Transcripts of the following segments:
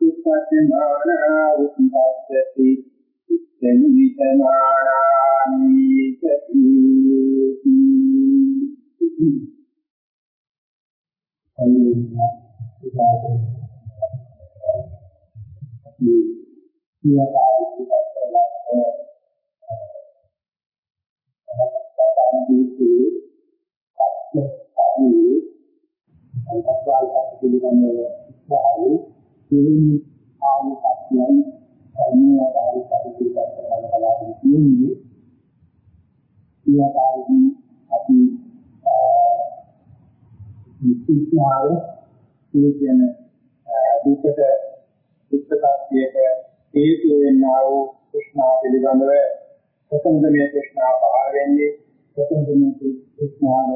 උපසමානා උපස්සති සෙනිවිතමානානි සති අනුනා උදාහරණ අපි සියකාරී පිටකලා Thank you. සිවිල් ආයු සත්‍යයයි සම්මෝහ ආයු සත්‍යයයි කරලා තියෙන්නේ. ඊයතාවදී අපි විශ්වාසය කියන දුකට දුක්ඛත්වයට හේතු වෙනා වූ කුෂ්ණා පිළිබඳව ප්‍රසංගමයේ කුෂ්ණා පහළ වෙන්නේ ප්‍රසංගමයේ කුෂ්ණාව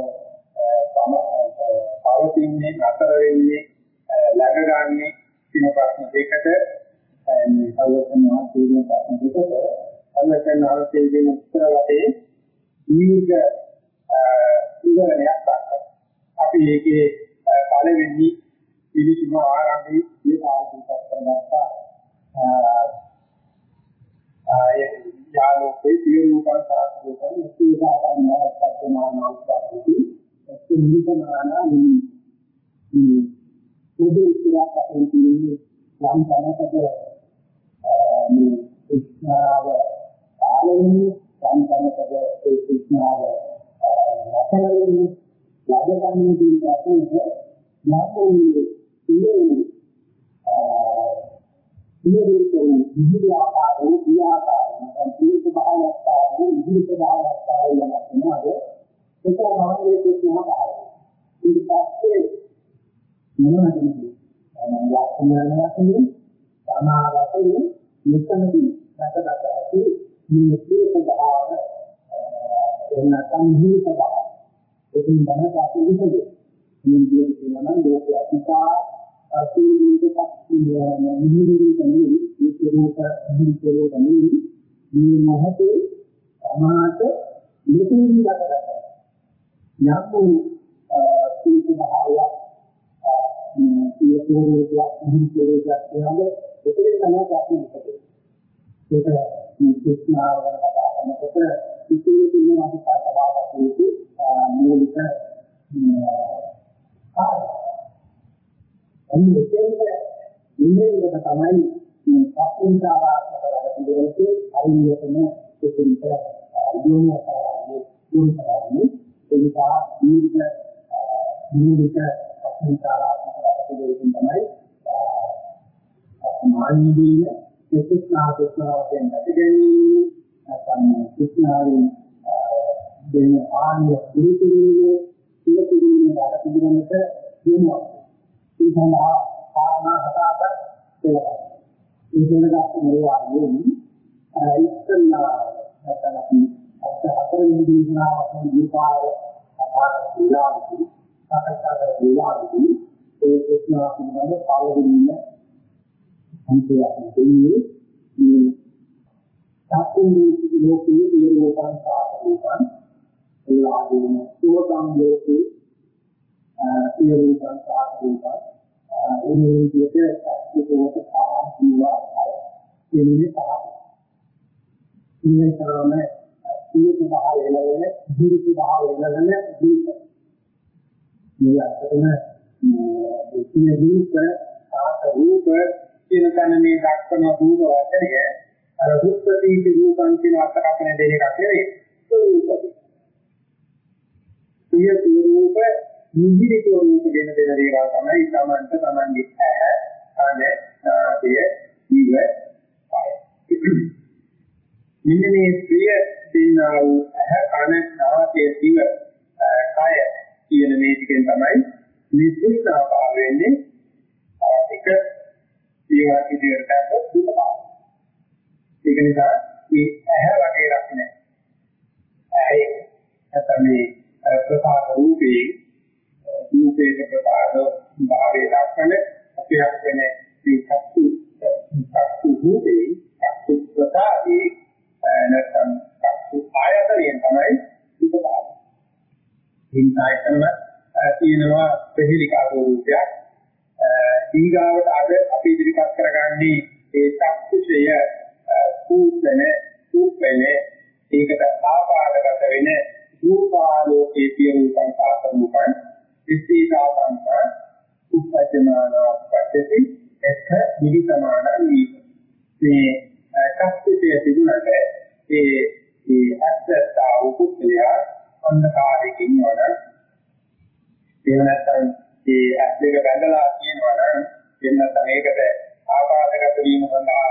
පවතින්නේ නතර වෙන්නේ ලැබගන්නේ කියන ප්‍රශ්න දෙකට මේ අවසන් මහත්මයාගේ ප්‍රශ්න දෙකට අවසන් මහත්මයාගේ උත්තර වශයෙන් දීර්ඝ විවරණයක් ගන්නවා. අපි මේකේ පළවෙනි පිළිතුම ආරම්භයේ මේ කාර්යයක් කරගත්තා. ආයේ යාලෝකේ තීරුකන් සාධකයන් ඉස්තිසාරණ මාර්ගපත්‍රමාන අවස්ථාවේදී එක්ක නිසමානා නිමි. පොදු ඉස්සරහට අපෙන් කියන්නේ යම් තැනකට මේ කුෂ්ණාව පාලනයේ යම් තැනකට ඒ කුෂ්ණාව රසලෙන්නේ ලැබගන්නේ කියන වශයෙන් යාපෝනියේ ඉන්නේ ඉන්නේ විවිධ ආකාරෝ විආකාරයන් තීක භාවයස්තාවෝ විවිධ භාවයස්තාවෝ යන තුනද ඒක මානවයේ කුෂ්ණාව පාලනය. ඉතින් පස්සේ මොනවද කියන්නේ යාත්‍රාවක් කියන්නේ සමාවතේ මෙතනදී රටකට ඇති මේ සියලුමභාව එන්න සම්හිත බව ඒකෙන් තමයි අපි විසඳන්නේ මේ විදිහට කියනවා නම් ලෝක අතිකා අසීමිතක් කියන්නේ නිහිරි තමයි ඒ ස්වરૂප නිහිරි තමයි මේ මොහොතේ සමාත මෙතනදී රටකට යම් වූ සියලුමභාවයක් සිය කුහරයක් නිහිර කෙරේයක් කියනවා ඒකෙන් තමයි අපි හිතන්නේ ඒක මේ කුස්නාව ගැන කතා කරනකොට ඉතිරි තියෙන අපි කතාවක් තියෙන්නේ මූලික අනිත් දෙන්නේ තමයි මේ පස්වෙනිතාවාත්මක වැඩ පිළිවෙලේ අරියතම දෙකෙන්ට යොමු කරන්නේ යොමු කරන්නේ ඒ නිසා මූලික මූලික පස්වෙනිතාවාත්මක ඒකෙන් තමයි මානීය විශේෂාකෘතියක් වෙන ගැටගැනීම නැත්නම් විශ්නාවෙන් දෙන පාණ්‍ය පිළිතුරුනේ පිළිතුරුනේ රට පිළිගන්නට දෙනවා. ඒ සඳහා කාරණා හතරක් තියෙනවා. ඒ වෙනදාත් මේවා නෙමෙයි ඉස්සල්ලා නැත්නම් අපි හතර වෙනි දේශනාවක් වගේ පාර අපහසු වෙනවා. සාකච්ඡා කරලා ඒ ප්‍රශ්නාව පිළිබඳව පළවෙනිම අන්තිමයෙන් දෙන්නේ මේ සත්‍යයේ ලෝකයේ නිරෝධං සාධනකම් ඒ ආදීන සෝතම් ලෝකේ නිරෝධං සාධනකම් ඒ විදිහට සත්‍යකෝට සාහන් කියවා අය කියන්නේ තමයි. ඉන්නේ තරම සියලු භාවයලගෙන දුරු භාවයලගෙන දීප. මේ අතරම මේ රූප සාත රූප කියන තැන මේ දක්වන රූප වචනය අර රූප ප්‍රතිච රූපං කියන අර්ථකථන දෙකක් නෙවෙයි රූප. සිය රූප නිහිරිත රූප දෙන දෙන දේවල් තමයි තමන්ට තමන්ගේ ඇහ කන නාසය දිව කය. මෙන්න මේ ප්‍රිය දෙන්නා වූ ඇහ කන නාසය දිව කය කියන මේ ටිකෙන් තමයි මේ තෘෂ්ණාව පහළ වෙන්නේ එක ඒවා ඉදිරියට ගත්තොත් දුක පාන. ඒක නිසා මේ ඇහැ වගේ රක් නැහැ. ඇහි නැත්නම් මේ ප්‍රකාශ රූපේ රූපේක ප්‍රකාශ භාවයේ ලක්ෂණ අපියක් වෙන මේ චක්කු චක්කු රූපේ චක්කු ප්‍රකාශේ නැත්නම් චක්කු ආයතනයෙන් තමයි දුක පාන. හින්දායකම තියෙනවා ප්‍රතිලිකා රූපයක්. ඊගාවට අද අපි ඉදිරිපත් කරගන්නේ ඒ චක්කුෂය කූපන කූපන ඒකට ආපාදගත වෙන රූපාලෝකයේ කියන සංකාතමුපන් ඉස්තිකාපන්ත උපජ්ජමාන පද්ධති එක නිදි සමාන වී මේ චක්කුෂය තිබුණට ඒ ඒ අත්‍යස්ථා උපුත්ලය අන්ධකාරයකින් වඩා එහෙම නැත්නම් ඒ ඇස් දෙක බැඳලා කියනවා නම් එන්න මේකට ආපාදගත වීම සඳහා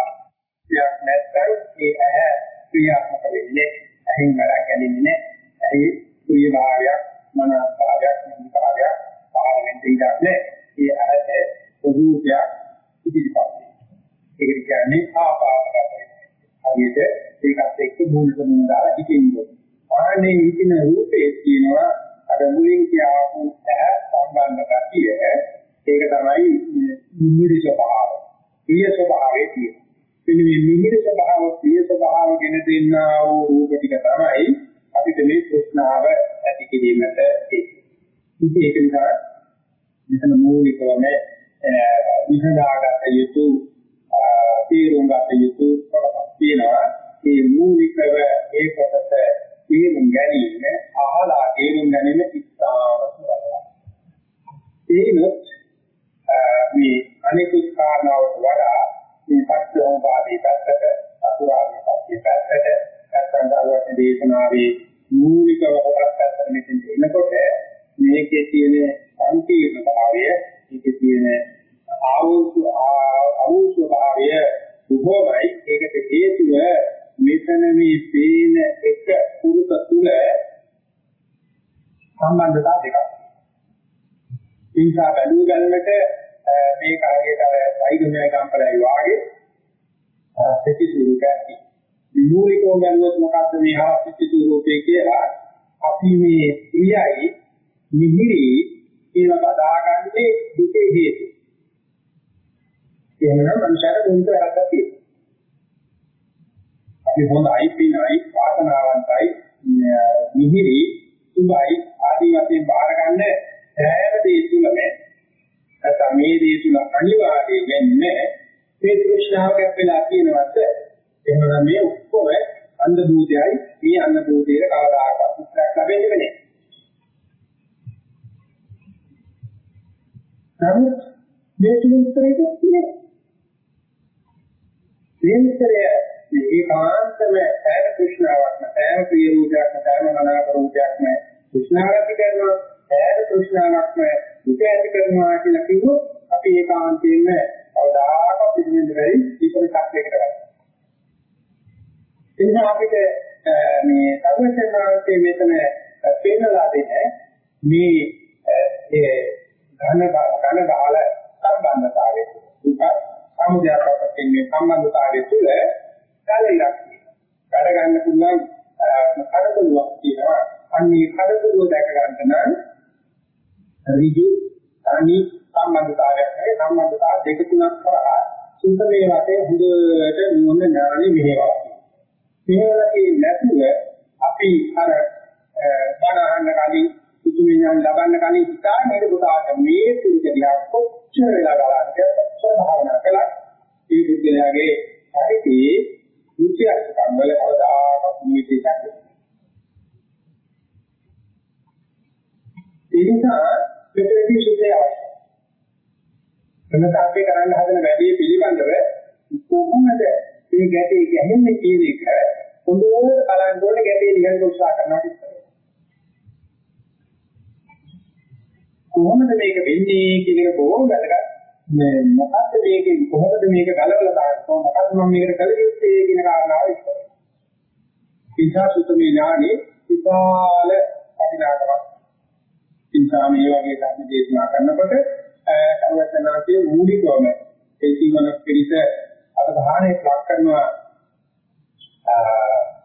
ක්‍රියාවක් නැත්නම් ඒ ඇහැ ක්‍රියාත්මක වෙන්නේ ඇහින් වැඩ ගැනීමනේ ඇහි ක්‍රියාභාවයක් මනස්භාවයක් නිකාරයක් පාරමිත ඉඩක් නැහැ. ඒ ඇහැට රූපයක් ඉදිරිපත් ඒක කියන්නේ ආපාදගත හරියට ඒකත් එක්ක මූලික මූල දාලා හිතෙන්නේ ආනේ හිතන රූපේ කියනවා අර මුලින් කියාපු ඇහැ සම්බන්ධ ගතිය ඒක තමයි නිමිරි ස්වභාව. ප්‍රිය ස්වභාවයේ තියෙන. මෙන්න මේ නිමිරි ස්වභාව ප්‍රිය ස්වභාව ගැන දෙන්නා වූ රූප ටික තමයි අපිට මේ ප්‍රශ්නාව ඇති කිරීමට ඉතින් ඒක නිසා මෙතන මූලිකවම විසඳාගත යුතු තීරුම් ගත යුතු කොටස් තියෙනවා. මේ මූලිකව ඒ කොටස තේරුම් ගැනීම අහලා තේරුම් ගැනීම ඉස්තාවත වඩා. ඒනොත් මේ අනිකුත් කාරණාවට වඩා මේ පස්වෝපාදී පැත්තට අතුරාගේ පැත්තේ පැත්තට නැත්නම් දරුවට දේශනාවේ මූලිකව කොටස් පැත්තට මෙතෙන් එනකොට මේකේ තියෙන සංකීර්ණ භාවය, මේකේ තියෙන ආවුසු සම්බන්ධතා දෙකක්. ඉන්සා බැලුව ගන්නට මේ කාර්යයට අර වෛද්‍යමය කම්පලයි වාගේ සත්‍ය ස්වරූපයක්. මූලිකව ගන්නොත් මොකක්ද මේ හරස්ති ස්වරූපේ කියලා අපි මේ ක්‍රියයි නිහිරි කියලා බදාගන්නේ දුකේ හේතු. එහෙනම් මනුෂ්‍යර දුන්ට වැරද්දක් තියෙනවා. අපි හොඳයි පිනයි වාසනාවන්තයි මිහිරි සුභයි ආදී වශයෙන් බාර ගන්න සෑම දේ තුලම නැත්නම් මේ දේ තුල අනිවාර්යයෙන් වෙන්නේ මේ තෘෂ්ණාව කැපෙලා කියනවත් එහෙනම් මේ ඔක්කොම අන්ධ භූතයයි. මේ අන්ධ භූතයේ කවදාකවත් උත්තරයක් ලැබෙන්නේ නැහැ. නමුත් මේ තුන්තරේක තියෙන මේ විතරය මේ ඒකාන්තම සෑම කෘෂ්ණාවක්ම සෑම ප්‍රිය රූපයක්ම සෑම මනාප රූපයක්ම කෘෂ්ණාවක් කරනවා සෑම කෘෂ්ණාවක්ම දුක ඇති කරනවා කියලා කිව්වොත් අපි ඒකාන්තයෙන්ම අවදාක පිළිඳින්න බැරි විපරිතක් එකට ගන්නවා. එනිසා අපිට මේ සර්වඥාන්තයේ මෙතන පෙන්නලා දෙන්නේ මේ ඒ ඝන ඝන බාල සම්බන්ධතාවය දුක සමුදයාපත් වෙන්නේ සම්බන්ධතාවය තුළ කාලයක් වැඩ ගන්න පුළුවන් කඩතුලක් තියෙනවා. අන්නේ කඩතුල දැක ගන්න නම් ඍජු තනි සම්බන්ධතාවයක් නෙවෙයි සම්බන්ධතාව දෙක තුනක් කරා සුන්දරේ වටේ හොඳට මොන ඥානෙ මෙහෙවා. මෙහෙවලකේ නැතුව අපි අර බණ අහන්න කලින් කුතුම ඥාන ලබන්න කලින් හිතාගෙන ඉන්න කොට මේ පුරුදලා කොච්චර වෙලා ගලන්නේ කොච්චර භාවනා කළා ඒ බුද්ධයාගේ හරිදී විචාරකම් වල කවදාකවත් නිවිතයක් ඒ නිසා මෙතනදී සුද්ධය අවශ්‍යයි. එන්නත අපි කරන්න හදන වැඩේ පිළිබඳව කොහොමද මේ ගැටේ ගැහෙන්නේ කියන එක හොඳට බලන්න ඕනේ ගැටේ නිහඬ උත්සාහ කරනවා ඉස්සරහ. කොහොමද මේක වෙන්නේ කියන එක බොහොම වැදගත්. මේ මොකද්ද මේකේ කොහොමද මේක ගලවලා දාන්නේ මොකද්ද මම මේකට කළ යුත්තේ කියන කාරණාව ඉස්සර. ඉන්සා සුතමේ ඥානේ විපාල අධිනාතවක්. ඉන්සා මේ වගේ ධර්ම දේශනා කරනකොට සර්වඥාන්සේ මූලිකවම ඒ ජීවන පිළිස අවධානයට ලක් කරනවා.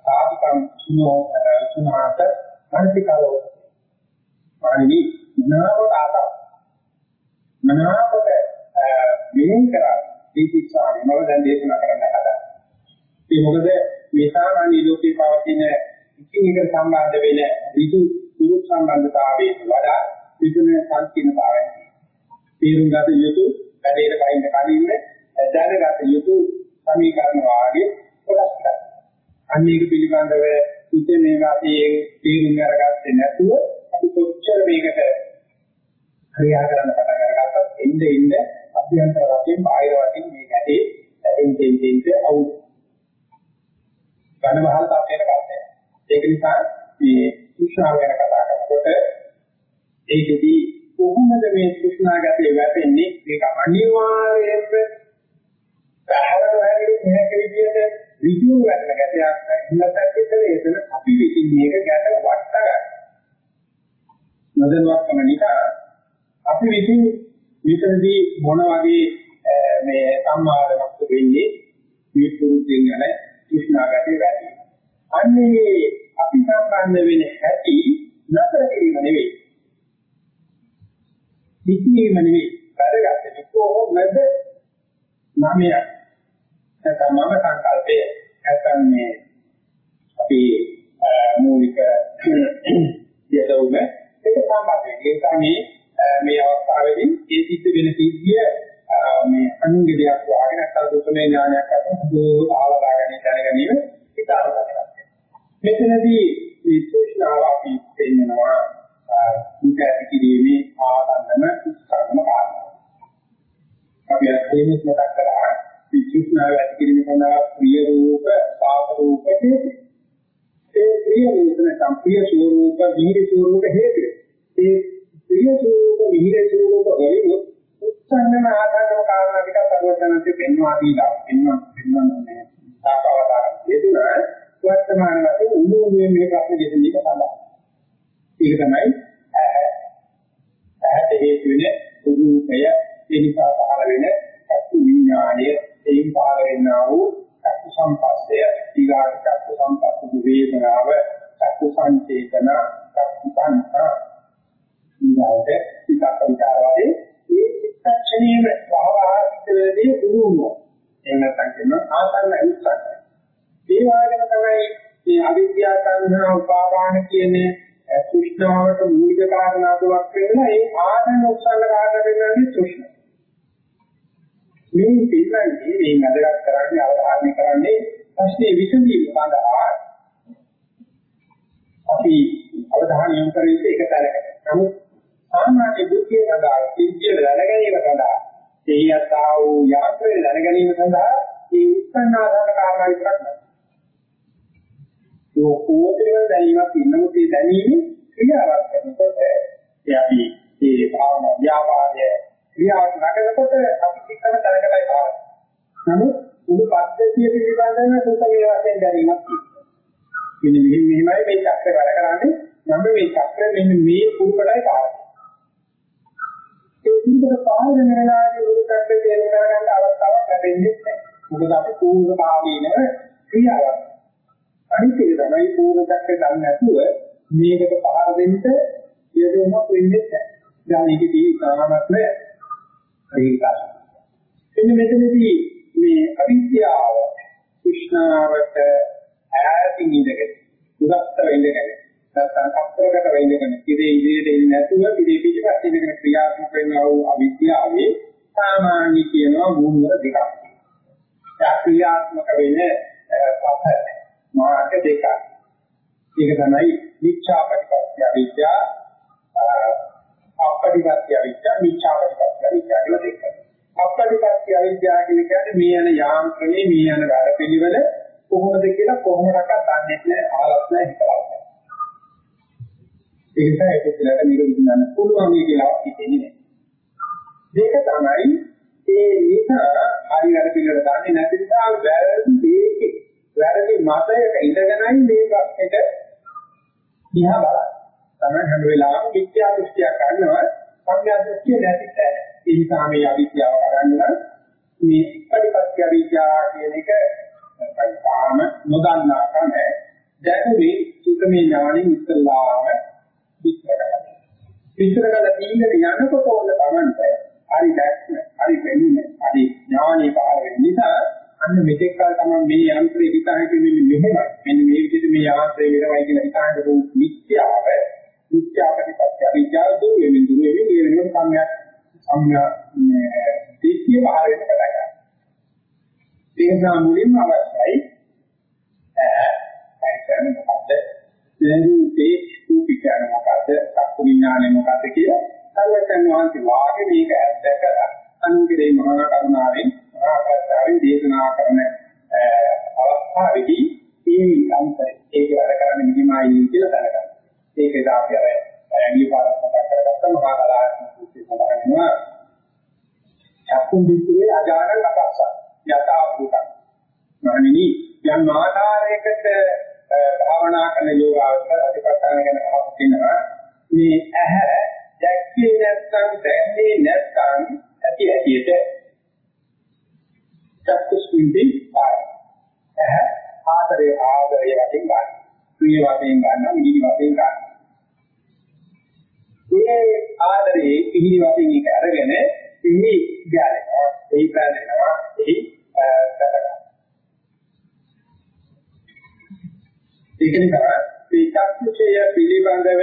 සාධිකම් සුනෝ සුනාත මානසිකව. මානවි මනාවට ආත මනාවට මෙහෙන් කරා. දීපිස්සාරි මම දැන් දේශනා කරන්න හදා. ඒ මොකද මේ සාමාන්‍ය ලෝකේ පවතින එකින් එකට සම්බන්ධ වෙන විදු දුරු සම්බන්ධතාවයේ වඩා විදුන සංකීර්ණතාවයක්. තේරුම් ගත යුතු වැඩේට වයින් කලින්ම දැනගත යුතු සමීකරණ වාගේ කොටස් ගන්න. අන්න ඒක පිළිබඳව ඉතින් මේ වාසියේ තේරුම් අරගත්තේ නැතුව අපි කොච්චර මේකට ක්‍රියා කරන්න පටන් අරගත්තත් එnde එnde අභ්‍යන්තර වශයෙන් බාහිර වශයෙන් මේ ගැටේ එන්නේ එන්නේ අවු ඝන බහල තත්ත්වයකට ගන්නවා. ඒක නිසා මේ කුෂ්ණාව ගැන කතා කරනකොට ඒකෙදී කොහොමද මේ කුෂ්ණාගතේ වැටෙන්නේ මේක අනිවාර්යයෙන්ම බහැරට හැදෙන්නේ නැහැ විදිහට ඍජු වෙන්න ගැටයක් නැත්නම් විතර එතන අපි විසින් මේක ගැට වට ගන්න. නොදැනුවත්කම නිසා අපි විසින් විතරදී මොන වගේ මේ සම්මාදමක් වෙන්නේ මේ පුරුද්දෙන් යන කුෂ්ණාගතේ වැඩි. අන්නේ අපි සම්බන්ධ වෙන හැටි නතර කිරීම නෙවෙයි. පිටිවීම නෙවෙයි. වැඩගත්තේ කොහොමද නමයක් නැත්නම් මම සංකල්පය නැත්නම් මේ අපි මූලික යදවුම ඒක සම්බන්ධ වෙන්නේ මේ අවස්ථාවේදී ඒ සිද්ධ වෙන සිද්ධිය මේ අනුන්ගේ දෙයක් වාගෙන නැත්නම් දුකනේ ඥානයක් අතර හොඳට ආවදාගෙන දැනගැනීම ඒක ආවදාගන්න. මෙතනදී මේ සූචනාව අපි දෙන්නවා දුක ඇති කිරීමේ ආසන්නම උත්සාහම කාරණා. අපි අත්දැකීම් මතක් කරා විචිත්නාව ඇති කිරීම සඳහා ප්‍රිය රූප, සාප රූප හේතු. ඒ ප්‍රිය රූප නැත්නම් ප්‍රිය ස්වරූප, විහිරි ස්වරූප හේතු. ඒ ප්‍රිය ස්වරූප, විහිරි ස්වරූප වලින් උත්සන්නම ආකාරම කාරණා ටික සර්වඥාන්සේ පෙන්වා දීලා පෙන්වා පෙන්වන්නේ සාපවදාන යෙදුනා වර්තමාන වශයෙන් උණුවේ මේ ප්‍රශ්න දෙන්නේ සඳහා. ඒක තමයි ඇහැට හේතු වෙන රූපය ඒ නිසා පහළ වෙන චක්කු විඥානය එයින් පහළ වෙනා වූ චක්කු සංපස්සය ඊගාට චක්කු සංපස්ස වේදනාව චක්කු සංචේතන චක්කු සංකා. ඊගාට විතක් විචාර වගේ ඒ චිත්තක්ෂණීය භවආසිතවේදී දුරුවෝ එහෙම නැත්නම් කියන ආසන්න උත්සන්න ඒ වගේම තමයි මේ අවිද්‍යා සංහා උපාදාන කියන්නේ සුෂ්ණාවට මූලික කාරණා තුනක් වෙනවා ඒ ආදන උත්සන්න කාරණා වෙනන්නේ සුෂ්ණ. මේ පිළිගන්නේ මේ නදගත් කරන්නේ අවධානය කරන්නේ ප්‍රශ්නේ විසඳීම සඳහා අපි අවධානය යොමු කරන්නේ ඒක තරකට. නමුත් සාමාන්‍ය බුද්ධිය සඳහා සිද්ධිය දැනගැනීම සඳහා එහියතා වූ යාත්‍රේ දැනගැනීම සඳහා මේ උත්සන්න ආදාන කාරණා විතරක් නෑ. ඕකෝතේ දැනීමක් ඉන්නකොට ඒ දැනීම ක්‍රියාවක් කරනකොට ඒ අපි මේ භාවනා ව්‍යාපාරය ක්‍රියාවක් නගනකොට අපි එකම තැනකටයි පාරක්. නමුත් උඩ පද්ධතිය පිළිබඳව සුත වේ වශයෙන් දැනීමක් තියෙනවා. මෙන්න මෙහෙම මෙහෙමයි මේ චක්‍රය වැඩ කරන්නේ. මම මේ චක්‍රය මෙන්න මේ කුරුකටයි පාරක්. ඒ කුරුකට පාර වෙන වෙලාවේ උඩට තේරුම් ගන්න අවස්ථාවක් ලැබෙන්නේ නැහැ. මොකද අපි පූර්ව භාවීනව ක්‍රියාවක් අනිත් එක තමයි පූර්ණකත්වය දන්නේ නැතුව මේකට පහර දෙන්න යදොමක් වෙන්නේ නැහැ. දැන් ඒකදී සාමත්ම ඒකයි. එන්න මෙතනදී මේ අවිද්‍යාව කුෂ්ණාවට ඈතින් ඉඳගෙන උදත්තර ඉඳගෙන නැත්නම් කප්පරකට වෙන්නගෙන ඉතේ ඉදිරියට එන්නේ නැතුව ඉතේ පිටිපස්ස ඉඳගෙන ක්‍රියාත්මක වෙනා වූ අවිද්‍යාවේ සාමාන්‍ය කියනවා මූල දෙකක්. ඒ ක්‍රියාත්මක වෙන්නේ පහ මාර්ග දෙකක්. ඒක තමයි මිච්ඡා ප්‍රතිපත්‍ය අවිද්‍යා අපටිපත්‍ය අවිද්‍යා මිච්ඡා ප්‍රතිපත්‍ය අවිද්‍යා කියලා දෙකක්. අපටිපත්‍ය අවිද්‍යාව කියන්නේ මේ යන යාන්ත්‍රණේ මේ යන වැඩ පිළිවෙල කොහොමද කියලා කොහොමදක දන්නේ නැහැ ආලක් නැහැ හිතලා. ඒ නිසා ඒක පිළිබඳව මේක විඳින්න පුළුවන් කියලා හිතෙන්නේ නැහැ. දෙක තමයි ඒ නිසා හරි වැඩ පිළිවෙල දන්නේ නැති නිසා වැරදි දෙයක වැරදි මතයක ඉඳගෙනයි මේ ප්‍රශ්නෙට දිහා බලන්නේ. තමයි හැම වෙලාවෙම විද්‍යා දෘෂ්ටියක් ගන්නවා සංඥා දෘෂ්ටිය නැති තැන. ඒ නිසා මේ අවිද්‍යාව ගන්න මේ පරිපත්‍ය විද්‍යාව කියන එක නැත්නම් කාම නොදන්නා කම දැනුනේ සුතමේ ඥාණයෙන් ඉස්සල්ලාම විස්තර කරනවා. විස්තර කරලා තීන්දුවට යනකොට ඕන තමන්ට හරි දැක්ම, හරි වෙන්නේ, හරි ඥාණය පහළ වෙන නිසා අන්න මෙතෙක් කල තමයි මේ යන්ත්‍රේ විකාශය වෙන්නේ මෙහෙමයි. මෙන්න මේ විදිහට මේ යාන්ත්‍රය වෙනවයි කියන විකාශයට දුක් මිත්‍යාව, මිත්‍යා ප්‍රතිපත්‍ය, අවිජ්ජාව දුර වෙමින් දුර වෙමින් මේ වෙනකොට සම්‍යක් සම්‍යක් දීක්ෂිය පහළ වෙන්න පටන් ගන්නවා. ඒ නිසා මුලින්ම අවශ්‍යයි ඇයි මොකද්ද? දැනුම්ේ සූපිකරණ මොකද්ද? සත්ත්ව විඥානය මොකද්ද කියලා සර්වඥ වහන්සේ වාගේ මේක ඇත්තකලා අනුගිරේ මහා කරුණාවෙන් මහා ප්‍රත්‍යාවෙන් දේශනා කරන අවස්ථාවේදී මේ අන්තය ඒක වැඩ කරන්නේ නිදිමයි කියලා දැනගන්න. ඒකද අපි අර ඊපාරක් මතක් කරගත්ත මහා කලාත්මක සූත්‍රය සඳහන් වෙනවා. චක්කුම් දිට්ඨියේ අජාන ලපස්ස යථා භූතං. මහණෙනි යම් ආකාරයකට භාවනා කරන යෝගාවචර අධිපත්තන ගැන කතා කරනවා. මේ ඇහැ දැක්කේ නැත්නම් දැන්නේ නැත්නම් ඇති ඇතියට චක්කුස්මින්දී පාර. ආදරේ ආදරේ වශයෙන් ගන්න. ප්‍රිය වශයෙන් ගන්න, මිහිරි වශයෙන් ගන්න. මේ ආදරේ මිහිරි වශයෙන් එක අරගෙන එහි ගැලෙනවා, එහි පැනෙනවා, එහි සැපකරනවා. ඒක නිසා මේ චක්කුෂය පිළිබඳව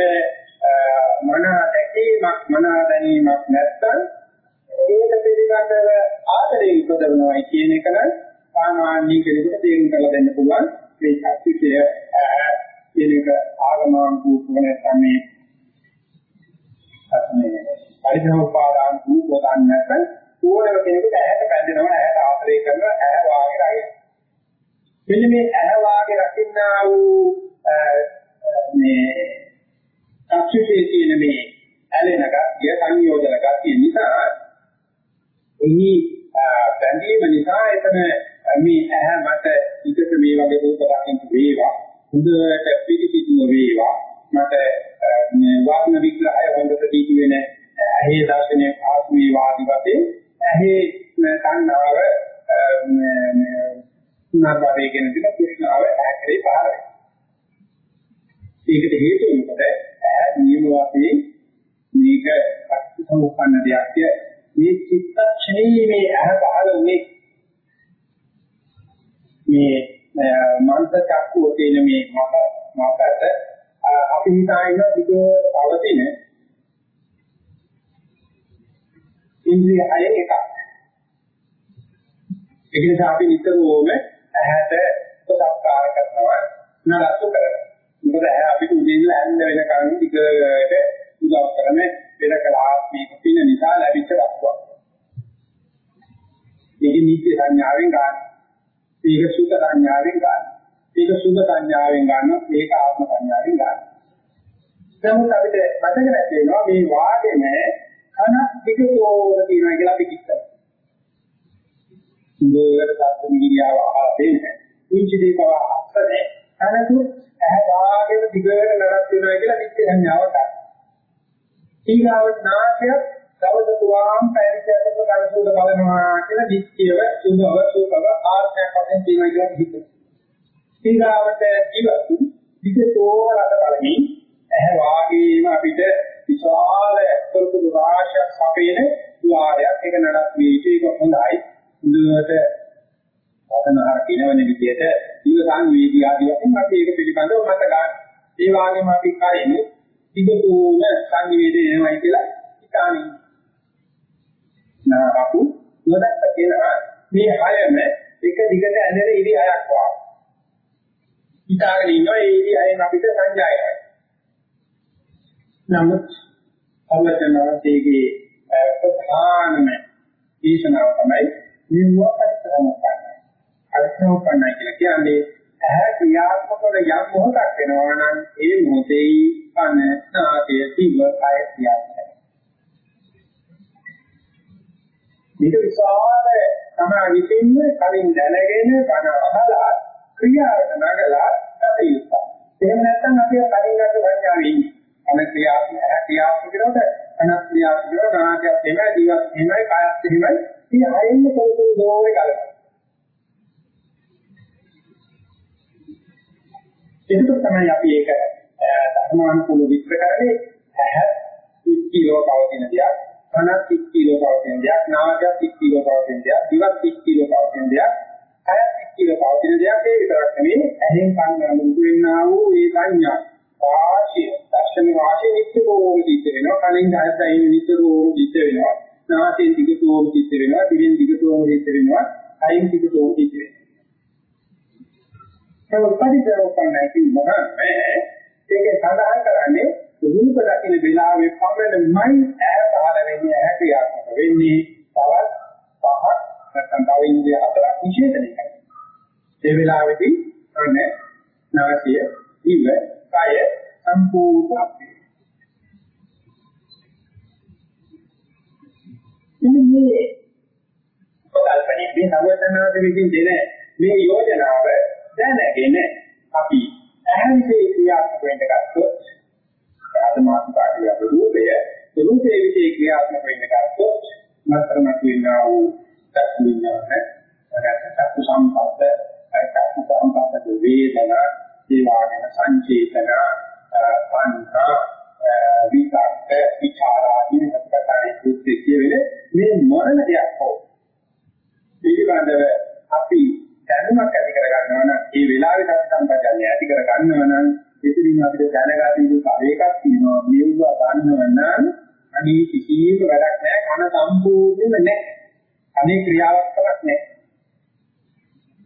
මන දැකීමක් මන දැනීමක් නැත්නම් ඒක පිළිබඳව ආදරේ ඉපදවනවා කියන එක නම් සාමාන්‍ය කෙනෙකුට තේරුම් කරලා දෙන්න පුළුවන්. මේ ශක්තිය කියන එක ආගමානුකූලව නැත්නම් මේ මේ පරිධෝපාදාන රූප ගන්න නැත්නම් ඕනම කෙනෙකුට ඇහැට පැද්දෙනවා ඇහැට ආශ්‍රය කරනවා ඇහැ වාගේ රයි මෙන්න මේ ඇහැ වාගේ රකින්නා වූ මේ චක්ෂුෂේ තියෙන මේ ඇලෙන ගතිය සංයෝජන ගතිය නිසා එහි බැඳීම නිසා එතන මේ ඇහැ මට විකස මේ වගේ රූප දකින්න වේවා හොඳට පිළිසිතුම වේවා මට මේ වාග්න විග්‍රහය හොඳට දීති වෙන ඇහි දර්ශනයේ ආත්මී වාදී වශයෙන් ඇහි සංනාව නාභාවයේ කියන දේ කෘෂ්ණාව ඇහැකේ පහළ වෙනවා. ඒකට හේතුව මොකද? ඇහැ නියම වශයෙන් මේක සම්පන්න දෙයක්. මේ චිත්තක්ෂණයේ මේ ඇහැ පහළ වුනේ මේ මන්ත චක්කුව තියෙන මේ මත මතට අපි හිතාගෙන දිග පවතින ඉන්ද්‍රිය හය එකක්. ඒ නිසා අපි නිතරම ඇහැට උපසක්කාර කරනවා නරසු කරනවා. මොකද ඇහැ අපිට උදේ ඉඳලා හැන්ද වෙනකන් දිගට උදව් කරන වෙන කලාත්මක පින නිසා ලැබිච්ච වස්තුවක්. මේක නිත්‍ය සංඥාවෙන් ගන්න. මේක සුඛ සංඥාවෙන් ගන්න. මේක සුභ සංඥාවෙන් ගන්න. මේක ආත්ම සංඥාවෙන් ගන්න. නමුත් අපිට මතක නැති වෙනවා මේ වාදෙම කන පිටුතෝර තියෙනවා කියලා අපි කිව්වා. සුභයට සත්‍ය මිහිරියාව ආපේන. කුංචි දීපව අස්සනේ කනතු ඇහැ වාගේම දිගට නරක් වෙනවා කියලා නිත්‍ය සංඥාවක් ගන්න. ඊගාවට නාසයත් දවස පුරාම පැරිසයට ගලසුද බලනවා කියලා නිත්‍යව සුභව සුභව ආර්ථයක් වශයෙන් තියෙනවා කියලා හිතනවා. ඊගාවට ඉවත් විදතෝ රට බලමින් ඇහැ වාගේම අපිට විශාල අත්තරතු රාශියක් අපේන වාරයක් එක නඩක් වේච ඒක හොඳයි. හොඳට අතනහර කිනවන විදිහට ඉවසන් වේදී ආදී වශයෙන් අපි ඒක පිළිබඳව මත ගන්න. ඒ වගේම අපි කයින් ඉදතුන සංවේදනය වෙනවයි කියලා හිතානින්. නාපු නොදැක්ක කියලා මේ හයම එක දිගට ඇදෙන ඉරි හයක් වා. හිතාගෙන ඉන්නවා ඒ ඉරි හයෙන් අපිට සංජායනයි. නමුත් අවචනවතේගේ ප්‍රධානම දේශනාව තමයි නිවපත් සම්පන්නයි. අර්ථෝපන්නයි කියලා කියන්නේ ඇහැ ක්‍රියාත්මක වන යම් මොහොතක් වෙනවා නම් ඒ මොහොතේ කන නාසය දිව කය ක්‍රියාත්මකයි. මේක විශාල තමයි විසින්න කලින් දැනගෙන කන අහලා ක්‍රියාවට නගලා අපිට. එහෙම නැත්නම් අපි කලින් ගන්න සංඥාවේ ඉන්නේ. කන ක්‍රියාත්මක ඇහැ ක්‍රියාත්මක කරනකොට කන ක්‍රියාත්මක කරනවා නාසයත් එහෙමයි දිවත් එහෙමයි කයත් එහෙමයි. ඉතින් අයින්නේ කොහොමද දෝවේ ගලනවා. ඒක තමයි අපි ඒක ධර්මානුකූල විස්තර කරන්නේ. ඇහැ කිලෝ පවතින දෙයක් කනක් කිලෝ පවතින දෙයක් නාසයක් කිලෝ පවතින දෙයක් දිවක් කිලෝ පවතින දෙයක් කයක් කිලෝ පවතින දෙයක් ඒ විතරක් නෙවෙයි ඇහෙන් කන් මුතු වෙන්නා වූ ඒ සංඥා. වාසිය දර්ශන වාසිය නිත්‍යකෝම සිද්ධ වෙනවා. කලින් දැක්කයින් නිතරම සිද්ධ වෙනවා. නාසයෙන් දිගටම සිද්ධ වෙනවා. දිවෙන් දිගටම සිද්ධ වෙනවා. කයින් දිගටම සිද්ධ වෙනවා. ඒක පරිදරෝපණය කියනවා ඒකේ සඳහන් කරන්නේ රූප දකින වෙලාවේ පමණමයි ඈ පහළ වෙන්නේ ඈ ක්‍රියාත්මක වෙන්නේ තවත් පහක් නැත්නම් තව ඉන්දිය හතරක් විශේෂණය කරනවා ඒ වෙලාවේදී අනේ නාසය ඉව කය සම්පූර්ණ අපේ. ඉන්නේ මේ කල්පනේ මේ නවතනාද විදිහින් දෙන මේ යෝජනාව දැනගෙන අපි ඇහැවිසේ ක්‍රියාත්මක වෙන්න ගත්තොත් ආත්මාත්කාරිය රූපය රූපයේ විසේ ක්‍රියාත්මක වෙන්න ගත්තොත් මතරමත් වෙනා වූ දක්ෂිනාන රැකසතු සම්පත්ත රැකසතු සම්පත්ත වේදනා ඒවාගෙන සංචේතන පංච විකාක විචාරාදී හතරයි කුත් කියවෙන්නේ මේ මොන දෙයක් හෝ පිළිබඳව අපි දැනුමක් ඇති කර ගන්නවා නම් ඒ වෙලාවේ සත්‍ය සම්පජන්‍ය ඇති කර ගන්නවා නම් එතනින් අපිට දැනගත යුතු කවේකක් තියෙනවා. මේවා ගන්නවා නම් අනිත් කිසිම වැඩක් නැහැ. කන සම්පූර්ණයෙන්ම නැහැ. අනේ ක්‍රියාවක් කරක් නැහැ.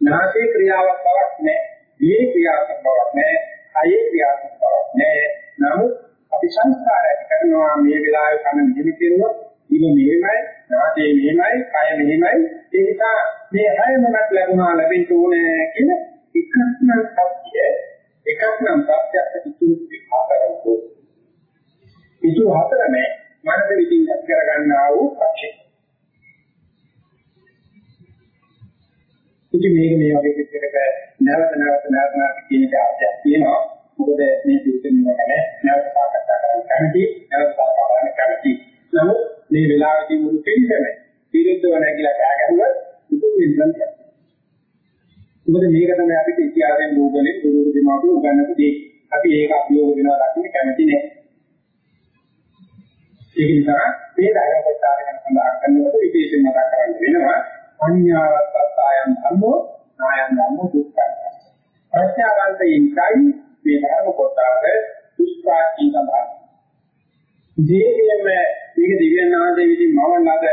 නාසයේ ක්‍රියාවක් බවක් නැහැ. දියේ ක්‍රියාවක් බවක් නැහැ. කයේ ක්‍රියාවක් බවක් නැහැ. නමුත් අපි සංස්කාර ඇති කරනවා. මේ වෙලාවේ කන මෙහෙම කියනවා ඉතින් මෙහෙමයි නාසයේ මෙහෙමයි කය මෙහෙමයි ඒ නිසා මේ හය මොනක් ලැබුණා ලැබෙන්න ඕනේ කියන එකක් නම් සත්‍ය එකක් නම් ප්‍රත්‍යක්ෂ ඉතුරු හතරක් ඉතුරු හතරම මනස විදිහින් ඇති කර ගන්නා වූ පක්ෂේ ඉතින් මේක මේ වගේ පිටකක නැවත නැවත නැවත නැවත කියන જાතියක් තියෙනවා. මොකද මේ පිළිතුරු ගැන නැවත සාකච්ඡා කරන්න කැමති නැවත සාකච්ඡා කරන්න කැමති නමුත් මේ වෙලාවේදී මුළු පිළිසෙම විරුද්ධව නැගිලා කෑ ගැහුවොත් උතුම් වෙනවා. මොකද මේක තමයි අපිට ඉතිහාසයෙන් භූගෝලයෙන් ගුරු දෙමාපිය උගන්වපු දේ. අපි ඒක අභියෝග වෙනවා දකින්න කැමති නෑ. ඒක නිසා මේ ධර්ම කොටස ගැන සඳහන් කරනකොට විශේෂයෙන් මතක් කරගන්න වෙනවා අඤ්ඤාවත් සත්‍යයන් ධම්මෝ නායන් ධම්මෝ දුක්ඛය. ප්‍රත්‍යාවන්තයින්යි මේ ධර්ම කොටස දුෂ්පාටි සඳහන්. ජීවිතයේ මේක දිව්‍යනාථ විදිහින් මවන්නද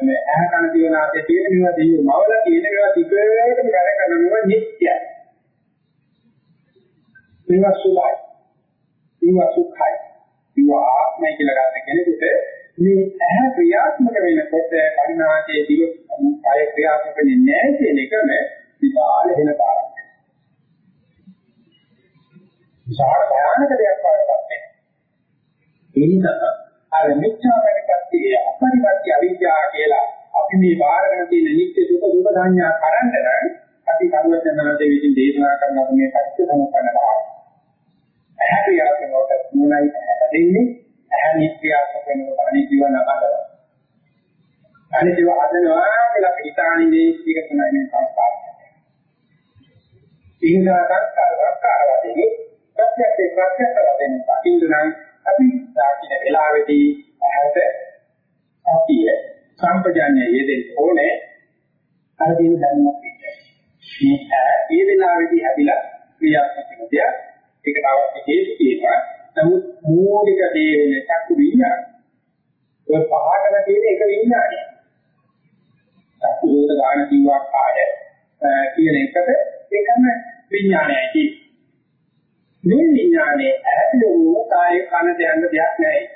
මේ ඇහ කන දිවනාථ තියෙන මේවා දිව්‍ය මවල තියෙන මේවා තිබේටම වැඩ කරනවා නිත්‍යයි. මේවා සුභයි. මේවා සුඛයි. මේවා ආත්මයි කියලා ගන්න කෙනෙකුට මේ ඇහ ක්‍රියාත්මක වෙනකොට පරිණාමයේ දිව කය ක්‍රියාත්මක වෙන්නේ නැහැ කියන එකම විශාල වෙන පාරක්. විශාල භයානක දෙයක් වඩපත් ඒ නිසා අර මිච්ඡා ප්‍රතිපත්තිය අපරිපත්‍ය අවිද්‍යාව කියලා අපි මේ බාරගෙන තියෙන නිත්‍ය සුඛ සුඛ සංඥා කරන්න නම් අපි කරුවචනාදී විදිහින් දේශනා කරන මේ පච්ච සමුප්පන්න භාව. ඇහැරියක් වෙනකොට මොනයි ඇහැදෙන්නේ ඇහැ නිත්‍යාත්මක වෙනකොට අනිත්‍යව නබදව. අනිත්‍යව හදනවා කියලා හිතානින්නේ ඒක තමයි මේ සංස්කාරය. ඉන්ද්‍ර සංස්කාර සංස්කාර වශයෙන් ප්‍රත්‍යක්ෂ ප්‍රත්‍යක්ෂ වශයෙන් ඉන්ද්‍රයන් අපි දාකින වෙලාවේදී ඇහැට සතිය සම්පජාඤ්ඤය යෙදෙන්න ඕනේ අර දින ධර්මයක් එක්ක. මේ ඇහැ ඒ වෙලාවේදී හැදිලා ක්‍රියාත්මක වෙන දෙයක්. ඒකට අවශ්‍ය හේතු තියෙනවා. නමුත් මූලික දේ වෙන චක්කු විඤ්ඤාණ. ඔය පහකට තියෙන එක විඤ්ඤාණය. චක්කු දෝත ගාන කිව්වා කාය කියන එකට ඒකම විඤ්ඤාණයයි තියෙන්නේ. මේ විඥානේ ඇතුළු කාය කන දෙන්න දෙයක් නැහැ ඒක.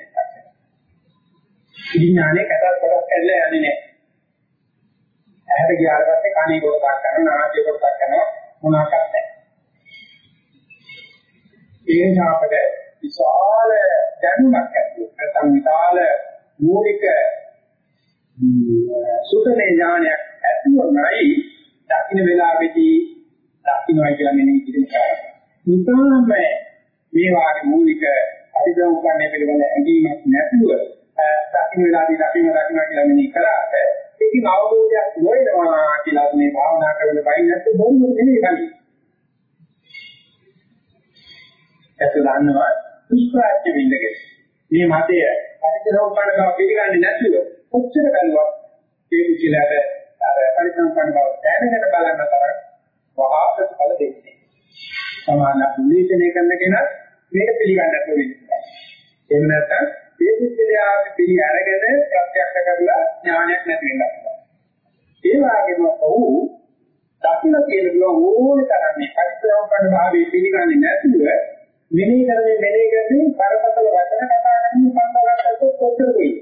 විඥානේ කතා කරක් ඇල්ල යන්නේ නැහැ. ඇහැට ගියාට පස්සේ කනේ කොටක් කරනවා නාසය කොටක් කරනවා මොනවාක්වත් නැහැ. ඒ නිසා අපිට විශාල දැනුමක් ඇති නැත්නම් විශාල මූලික සුතමේ ඥානයක් ඇතිවෙනයි දකින්න වෙලාවේදී දකින්නයි කියලා මෙන්න ඉතිරි කරන්නේ. නිසාම මේ වාගේ මූලික අධිගමකන්නේ පිළිබඳ ඇඟීමක් නැතුව දකින්න වෙලාදී දකින්න දකින්න කියලා මෙනි කරාට ඒකේ අවබෝධයක් නොවෙනවා කියලා මේ භාවනා කරන බයි නැත්නම් බොරු නෙමෙයි කන්නේ. ඒක දන්නවා දුෂ්ප්‍රාච්‍ය විඳගෙන. මේ මතය පරිසරෝපණ බව පිළිගන්නේ නැතිව කොච්චර කල්වා ඒ විචලයට අර පරිසරෝපණ බව දැනගෙන බලන්න තරම් වහා ප්‍රතිඵල දෙන්නේ. සමාන විශ්ලේෂණය කරන කෙනා මේක පිළිගන්න ඕනේ. එහෙම නැත්නම් ඒ විචලයාට පිළි අරගෙන ප්‍රත්‍යක්ෂ කරලා ඥානයක් නැති වෙනවා. ඒ වගේම ඔහු දක්න කියලා ඕනේ තරම් මේ පරිසරෝපණ භාවයේ පිළිගන්නේ නැතිව මෙනෙහි කරන්නේ මෙනෙහි කරන්නේ කරපතල වචන කතා කරන සංකල්පයක් කොච්චර වෙයි.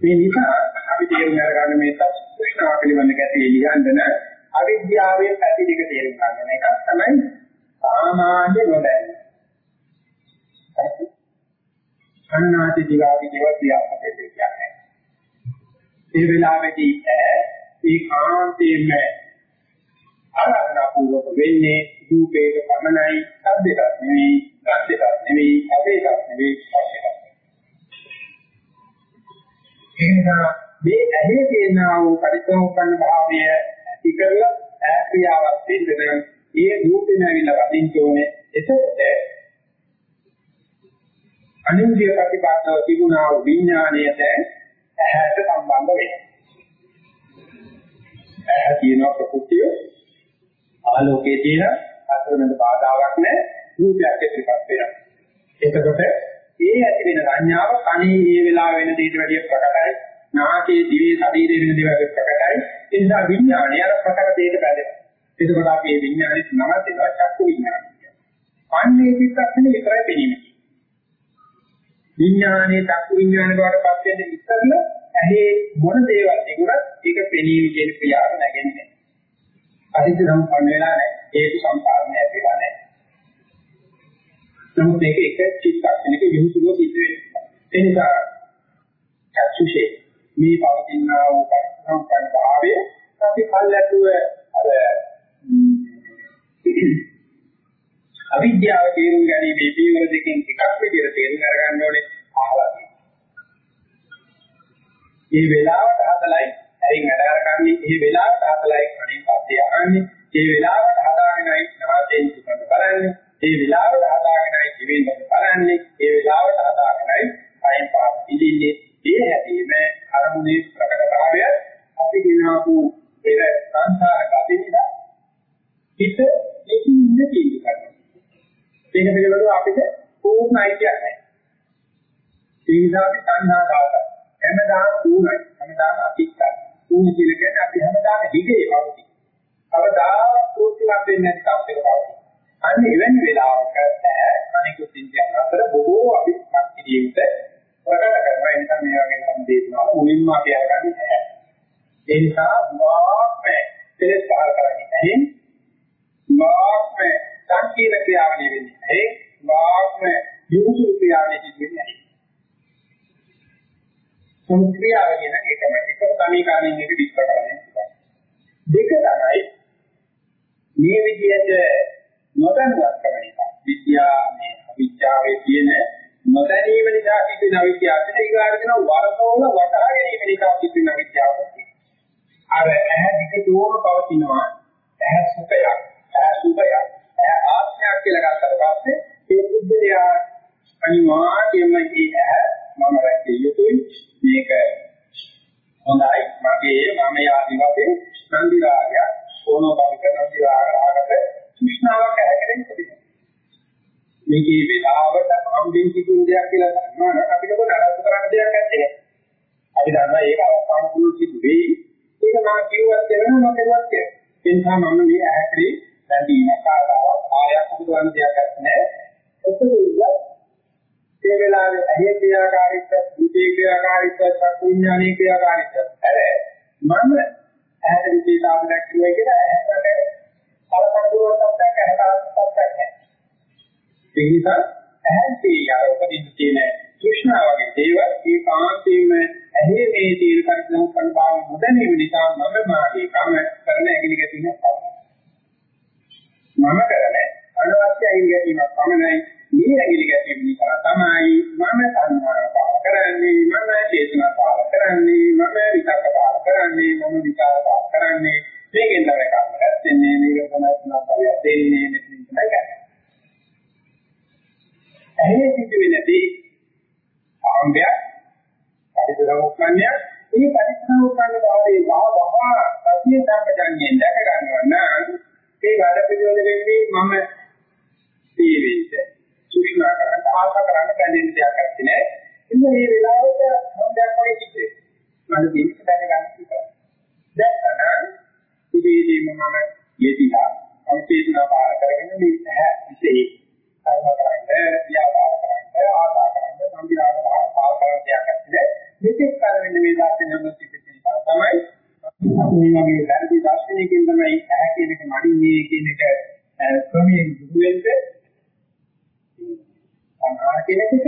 මේ නිසා අපි තේරුම් ගන්න මේ තත්ත්වනා පිළිබඳ ගැටේ ලියන්න අවිද්‍යාවේ පැති දෙක තේරුම් ගන්න එකක් තමයි සාමාන්‍ය නොදැන. අනාති දිවාදී දේව ක්‍රියාත්මක කියන්නේ. ඒ වෙලාවේදී ඒ කාන්තේම ආරාධනා පූර්වක වෙන්නේ රූපේක පමණයි සද්දයක් නෙවෙයි ගන්ධයක් නෙවෙයි අපේකක් නෙවෙයි ස්පර්ශයක් එනිසා මේ ඇහි තියෙනා වූ පරිසෝපන්න භාවය ඇති කරලා ඈ ක්‍රියාවක් සිදුන ඒ රූපේ නැවිලා වදින්න ඕනේ එතකොට අනින්දිය ප්‍රතිපාදව තිබුණා වූ විඥාණයට ඇහැට සම්බන්ධ වෙනවා ඇහැ කියන ප්‍රකෘතිය ආලෝකයේ තියෙන අතරමැද බාධාවක් නැහැ රූපයක් ඉදිරිපත් වෙනවා. එතකොට ඒ ඇති වෙන සංඥාව කණේ මේ වෙලාව වෙන දෙයට වැඩිය ප්‍රකටයි. නාසයේ දිවේ ශරීරයේ වෙන දේවල් ප්‍රකටයි. ඒ නිසා විඥානය අර ප්‍රකට දෙයට බැඳෙනවා. එතකොට අපි මේ විඥානෙත් නවතිනවා චක්කු විඥානය. අන්නේ පිටක්ෂණේ විතරයි පෙනීම. විඥානයේ චක්කු විඥාන බවට පත් වෙන ඉස්සෙල්ල ඇහි මොන දේවල් තිබුණත් ඒක පෙනීම කියන ක්‍රියාව නැගෙන්නේ. අදිට සම්පන්න වෙලා නැහැ. ඒක සම්පාදනය ඇතිලා නැහැ. නමුත් මේක එක චිත්තක්ෂණයක යොමුතුව සිද්ධ වෙනවා. ඒ නිසා චක්ෂුෂේ මේ පවතිනා වූ පරිසම්පන්න භාවය අපි කල්ැතුව අර අවිද්‍යාව තේරුම් ගැනීමේ පියවර දෙකෙන් එකක් විදිහට තේරුම් අරගන්න ඕනේ අහලා මේ වෙලාවට හදලයි ඇයින් අර කරන්නේ මේ වෙලාවට හදලයි කණින් පස්සේ අහන්නේ. මේ වෙලාවට හදාගෙනයි නවාතෙන් සුබඳ බලන්නේ. මේ වෙලාවට හදාගෙනයි ජීවෙන්න බලන්නේ. මේ වෙලාවට හදාගෙනයි අයින් පාස් ඉදින්නේ මේ හැදීම අරමුණේ ප්‍රකට භාවය අපි කියනාපු පෙර සංසාර ගතිනිද හිත ඒකින් ඉන්න තියෙනවා ඒක පිළිබඳව අපිට පූර්ණ අයිතියක් නැහැ. ඒ නිසා අපි සංහා දාලා හැමදාම ඌනයි හැමදාම අතික්කයි ඌනි කියලා කියන්නේ අපි හැමදාම හිගේ වගේ කවදාවත් සෝතිමත් වෙන්නේ නැති කප්පේක පවතී. අන්න එවැනි වෙලාවක අනිකුත් ඉන්දියන් අතර බොහෝ අභිස්මත් කිරීමට ප්‍රකට කරනවා. ඒ නිසා මේ වගේ සම්දේශනා මුලින්ම අපි අරගන්නේ නැහැ. ඒ නිසා වාක්මේ දෙලස් පහල කරන්නේ නැහැ. වාක්මේ සංකීර්ණ ක්‍රියාවලිය වෙන්නේ නැහැ. වාක්මේ යොමු ක්‍රියාවලිය වෙන්නේ නැහැ. සංක්‍රියාවලිය නම් ඒකමයි. එක සමීකරණයෙන් මේක විස්තර කරන්නේ. දෙක තමයි මේ විදිහට නොදැනුවත්කම නිසා විද්‍යා මේ විද්‍යාවේ තියෙන නොදැනීම නිසා සිදුවන අවිද්‍යාවට ඊගාට කියන වරතෝල වටහා ගැනීම නිසා සිදුවන අවිද්‍යාවක් අර ඇහැ දිගටම පවතිනවා. ඇහැ සුඛයක් ඇහැ සුභයක් ඇහැ ආත්මයක් කියලා ගත්තට පස්සේ ඒ බුද්ධයා අනිවාර්යයෙන්ම ඒ ඇහැ මම රැකිය යුතුයි. මේක හොඳයි. මගේ මම යාදි වශයෙන් නන්දි රාගය ඕනෝ බාහික නන්දි රාගකට තෘෂ්ණාවක් ඇහැකරෙන් තිබෙනවා. මේකේ වේලාවට අම්බින් කිතුන් දෙයක් කියලා දන්නවා නම් අපිට කොට අරපු කරන්න දෙයක් නැත්තේ අපි දන්නවා ඒක අවස්ථාන කුළු සිදු වෙයි ඒක මම කිව්වත් කරනවා මම කරුවත් කියලා ඒ නිසා මම මේ ඇහැකරේ බැඳීමක් ආදාවක් ආයක් පුදුවන් දෙයක් නැහැ ඔතන ඒ වෙලාවේ ඇහි ක්‍රියාකාරීත්වය, දුකේ ක්‍රියාකාරීත්වය, සක්කුඥානී ක්‍රියාකාරීත්වය. අර මම ඇහැට විශේෂ ආපදක් කියුවා කියලා ඇහැට කලකඩුවක් තත්ත්වයක් ඇහැට තත්ත්වයක් නැහැ. ඒ නිසා ඇහැටි අර උපදින්න තියෙන තෘෂ්ණා වගේ දේවල් ඒ කාන්තේම ඇහි මේ තීර පරිණාම සංපාව නොදැනීම නිසා මම මාගේ කම කරන ඇගිලි ගැටීමක් මම කරන අනවශ්‍ය ඇගිලි ගැටීමක් පමණයි. මේ ඇගිලි ගැටීම නිසා තමයි මම සංහාර පාල කරන්නේ මම චේතනා පාල කරන්නේ මම විතක්ක පාල කරන්නේ මම විචාර පාල කරන්නේ. මේකෙන් තමයි කර්මයක් දෙන්නේ මේක තමයි තුනක් දෙන්නේ මෙතනින් තමයි කරන්නේ. ඇහැ සිද්ධ වෙනදී ආම්බයක් පරිසරෝපකරණයක් මේ පරිසරෝපකරණ භාවයේ භාවවා සතිය සම්පජන්යෙන් දැක ගන්නවා නම් මේ වැඩ පිළිවෙල වෙන්නේ මම තීවෙන්න සුෂ්ණා කරන්න ආශා කරන්න බැඳෙන්න දෙයක් නැහැ ඉතින් මේ වෙලාවට හොඳක් වගේ කිව්වේ. මම දෙන්න දැක ගන්න කියලා දැන් ඉතින් මම යෙදිලා සංකේතන පාර කරගෙන මේ ඇහැ විශේෂ කර්ම කරන්නේ ව්‍යාපාර කරන්නේ ආශා කරන්නේ සම්පිරාග පාර කරන්නේ දෙයක් නැත්තේ. මේක කරන්නේ මේ දාස්සේ නම් සිද්ධ තමයි මේ වගේ වැරදි දර්ශනයකින් තමයි ඇහැ කියන එක මඩින්නේ කියන එක ක්‍රමයෙන් දුරු වෙන්නේ සම්හාර කෙනෙකුට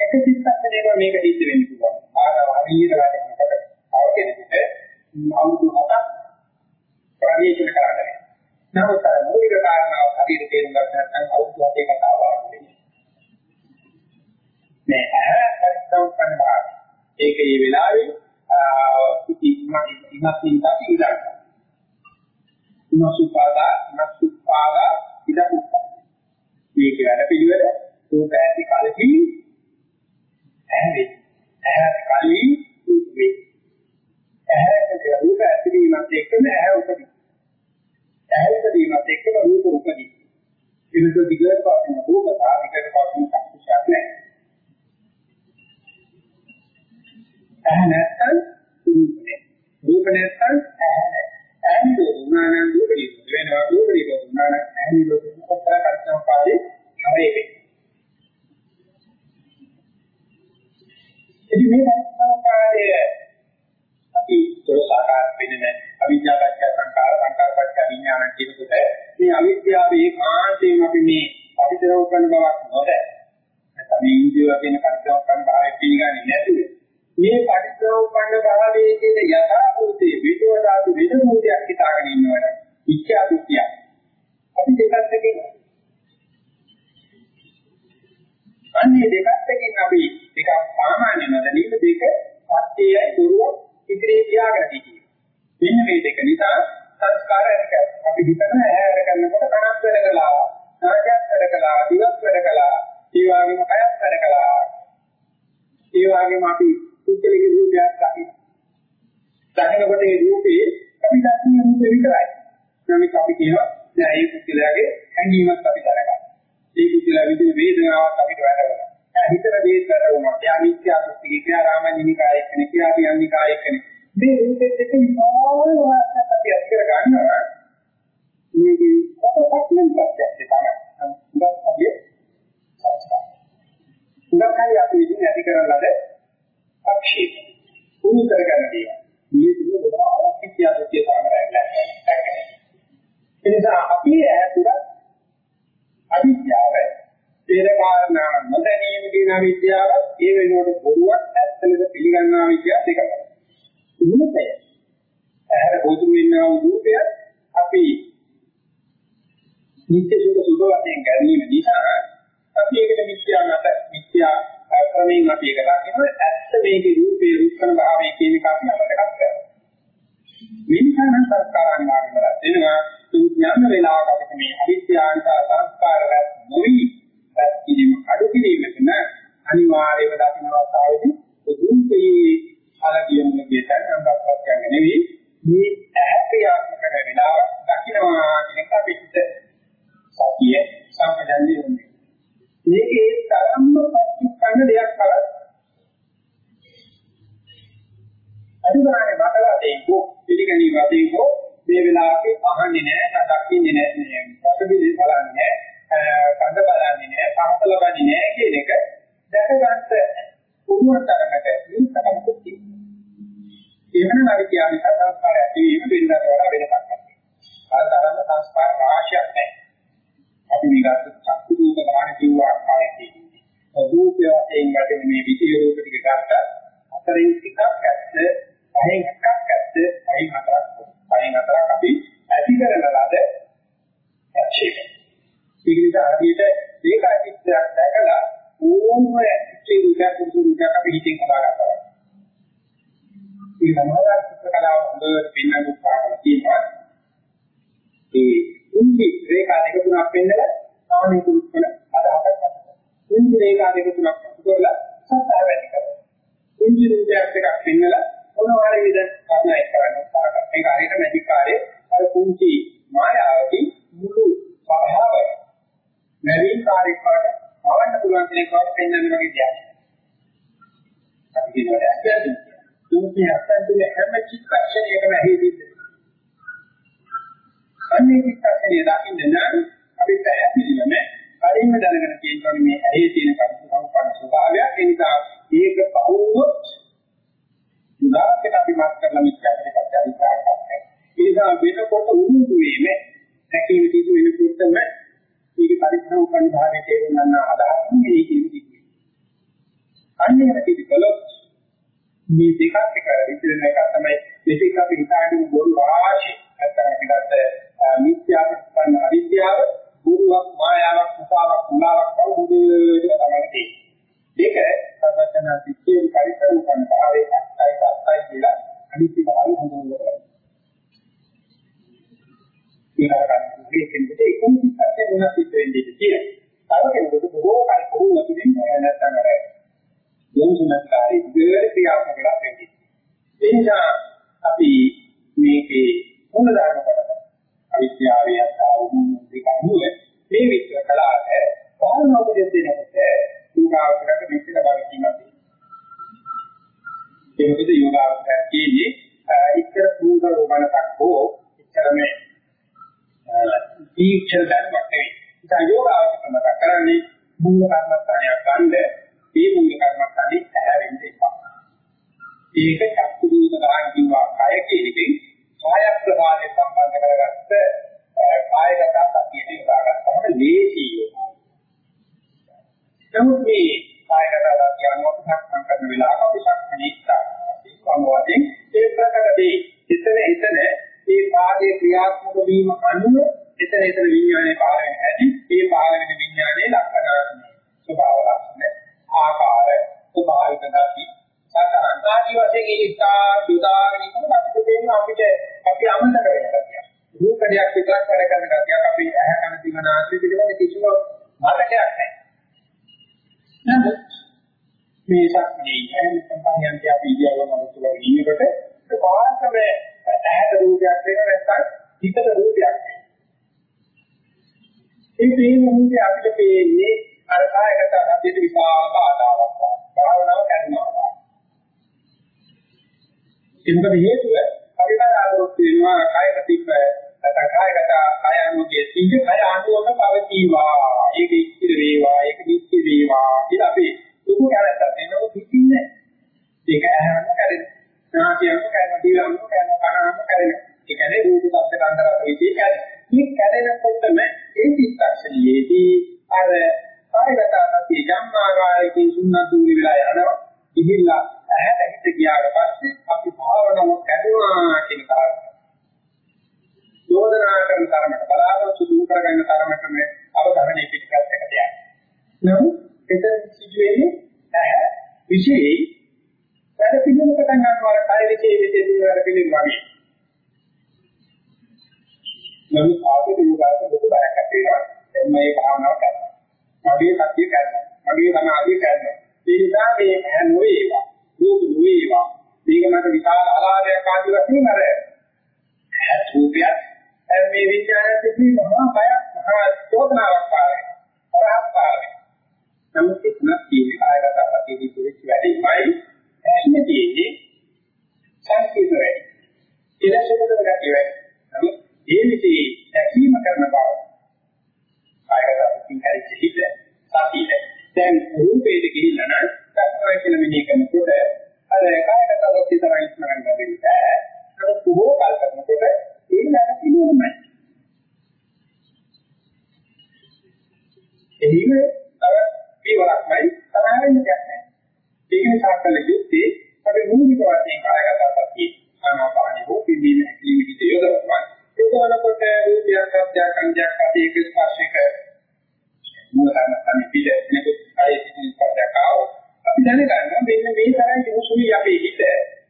එක චිත්තක්ෂණයක මේක සිද්ධ වෙන්න පුළුවන්. ආරව හරියට වැඩකට තව කෙනෙකුට අවුරුදු 7ක් ප්‍රවේශන කරන්න වෙනවා. නමුත් අර මූලික කාරණාව හරියට තේරුම් ගන්න නැත්නම් අවුරුදු 7ක කතාව ආරම්භ මේ ඇත්තටම කරනවා. ඒක මේ වෙලාවේ ඉතිමත් ඉමත් ඉඳලා ඉඳලා. නසුපාදා නසුපාදා ඉදපුප්පා. මේක වැඩ පිළිවෙල රූප ඇති කලකින් ඇහැ ඇහැ කලින් රූප වේ. ඇහැට රූප ඇතිවීමත් එක්කම ඇහැ උපදී. ඇහැ උපදීමත් එක්කම රූප උපදී. එනක දිගට පස්සේ රූප සාධිකට පස්සේ සංස්කාරයක් නැහැ. ඇහැ නැත්නම් රූප නැහැ. රූප නැත්නම් ඇහැ නැහැ. ඇහැ නිරෝධනාන රූප නිරෝධ වෙනවා. රූප නිරෝධනාන ඇහැ නිරෝධ වෙනවා. කොතර කරච්චම පාදේ හරේ ඉතින් මේ සංස්කාරය අපි දොරසාකාර වෙන්නේ අවිද්‍යාවච්ච සංකාර සංකාරච්ච විඥාන කියනකොට මේ අවිද්‍යාවේ ඒකාන්තයෙන් අපි මේ පරිදරව කරන බවක් නොද නැත්නම් මේ ඉන්දියාව කියන පරිදරව කරන භාවය පිළිගන්නේ නැතුව මේ පරිදරව කරන භාවයේ කියන යථා භූතේ විදෝදාතු වෙන භූතයක් හිතාගෙන ඉන්නවනේ ඉච්ඡා දෘෂ්ටිය අපි දෙකත් එකේ අන්නේ දෙකත් එකකින් අපි ටිකක් සාමාන්‍ය නොදැනීම දෙක සත්‍යයයි දුරුව ඉදිරියේ තියාගෙන තියෙනවා. මෙන්න මේ දෙක නිසා සංස්කාර එක අපි හිතන ඇහැර කරනකොට කනක් වැඩ කළා, නාසයක් වැඩ කළා, දිවක් වැඩ කළා, ඒ වගේම කයක් වැඩ කළා. ඒ වගේම අපි කුච්චලේ රූපයක් දකින්න. දකිනකොට ඒ රූපේ අපි දකින්න රූපේ විතරයි. නමුත් අපි කියනවා දැන් ඒ කුච්චලයේ හැඟීමක් අපි දැනගන්න. ඒ කුච්චල විදිහේ වේදනාවක් අපිට වැඩ කරනවා. හිතන දේත් කරනවා. එයා මිත්‍යා දෘෂ්ටි කියා රාමඤ්ඤිකාය කෙනෙක් කියා පියන්නිකාය කෙනෙක්. මේ රූපෙත් එක විශාල වාසයක් අපි අත් කර ගන්නවා. මේකේ කොටසක් නම් ප්‍රත්‍යක්ෂ තමයි. උගත් අපි සංස්කාර. උගත්යි අපි ඉතින් ඇති කරන ලද අක්ෂේප. උණු කරගන්න දේ. මේ දුර ගොඩාක් මිත්‍යා දෘෂ්ටි තමයි. එනිසා අපි ඇතුළත් අවිද්‍යාව තේර කාරණා නොදැනීම කියන විද්‍යාව ඒ වෙනුවට බොරුවක් ඇත්තලද පිළිගන්නා විද්‍යාව දෙකක්. රූපය. ඇහැර බොදු වෙනා රූපය අපි නිත්‍ය සුඛ සුඛ වශයෙන් ගැනීම නිසා අපි ඒකට මිත්‍යා නැත මිත්‍යා ක්‍රමයෙන් අපි ඒක දකිනවා ඇත්ත මේකේ රූපේ රූපන භාවයේ කියන එක අපි අපට කරා. මිනිසාන සංස්කාරාංගාගෙන වෙනවා යම් වෙලාවක අපිට මේ අවිද්‍යාවන්ත සංස්කාර රැස් නොවි රැස් කිරීම අඩු කිරීමකන අනිවාර්යව දකින්න අවස්ථාවේදී දුන්පේ අලගියමුගේ කියන අංගප්‍රත්‍යංග නෙවෙයි. මේ ඇහැපියාත්මක වෙලාව දකින්නවා කියන එක අපිට සතිය සම්පදන්නේ වෙන්නේ. මේකේ තරම්ම පච්චුක්කන්න දෙයක් කරත් අදුගානේ මතලා දෙයිකෝ පිළිගනී වදේකෝ මේ වෙලාවේ අහන්නේ නැහැ, දකින්නේ නැහැ, රසබිලි බලන්නේ නැහැ, කඳ බලන්නේ නැහැ, පහතල බලන්නේ නැහැ කියන එක දැක ගන්න උරුමතරකට නිතරම තියෙනවා. එවන නම් කියන්නේ සංස්කාර ඇතිවීම වෙනකට වඩා වෙනසක් නැහැ. අතරම සංස්කාර රාශියක් නැහැ. අපි නිගත චක්කු රූප ගාන කිව්ව ආකාරයේදී රූපය වශයෙන් ගැටෙන මේ විචේ රූප ටික ගත්ත අතරින් එකක් ඇත්ත, පහෙන් යොමුසුමත්කාරී දෙවර ක්‍රියාත්මක වෙලා වෙන්නේ. ඒ නිසා අපි මේකේ මුල නාසයම කරන දිවම කරන කනම කරන. ඒ කියන්නේ රූප ශබ්ද ගන්ධ රස විදී කරන. මේ කැඩෙනකොටම ඒ චිත්තක්ෂණයේදී අර කායගත සතිය ජම්මාගායකේ සුන්නතුරි වෙලා යනවා. ඉහිල්ලා ඇහැට හිත ගියාට පස්සේ අපි භාවනාව කැඩුනා කියන කාරණා. යෝජනා කරන තරමට බලාපොරොත්තු දුරු කරගන්න තරමටම අවධානය පිටපත් එකට යනවා. නමුත් එතන සිදුවෙන්නේ ඇහැ විශේෂයි වැඩ පිළිවෙල පටන් ගන්නවා කාය විශේෂ විශේෂ වැඩ පිළිවෙල වගේ. නමුත් ආදී විගාත ලොකු බයක් ඇතිවෙනවා. දැන් මේ භාවනාව කරනවා. මගේ සතිය කරනවා. මගේ සමාධිය කරනවා. ඒ නිසා මේ ඇහැ නොවේවා. රූප නොවේවා. මේක මට විශාල ආලාදයක් ආදී වශයෙන් අර රූපයක් මේ විඥානයේ තිබී මහා බයක් මහා චෝදනාවක් පාරේ. අරහත් පාරේ. නමුත් එතන තියෙන කායගත අපේදී දෙවිච්ච වැඩිමයි ඇන්නේ තියෙන්නේ සංකීර්ණ වැඩි. ඉලක්කයකට ගැටි වැඩි. නමුත් ඒ විදිහේ දැකීම කරන බව කායගත අපින් හරි හිත සතිය. දැන් රූපේට ගිහිල්ලා නම් සත්‍යය කියලා මෙහෙය කරනකොට අර කායගත අපිට තරයි ස්මරණ කරගන්න බැහැ. ඒක බොහෝ කල් කරනකොට ඒක නැතිවෙන්නේ. එහිම තව පියවරක්මයි තමයි කියන්නේ. ඒක නිසා කල යුත්තේ අපි මූලික වශයෙන් කායගත සතිය අනාපානි හෝ පිළිම හැකීම හිත යොදවනවා. ඒකවලකොට රූපයක් සත්‍යයක් සංජානක අපේක ස්පර්ශයක මූල කර්මස්ථානේ පිළ එනකොට කාය සිතින් ස්පර්ශයක් ආවොත් අපි දැනගන්නවා මෙන්න මේ තරම් යොසුලි අපේ හිත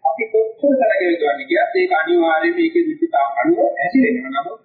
අපි කොච්චර තරගෙන යනවද කියත් ඒක අනිවාර්යයෙන් මේකේ විචිතා අනුව ඇතිවෙනවා. නමුත්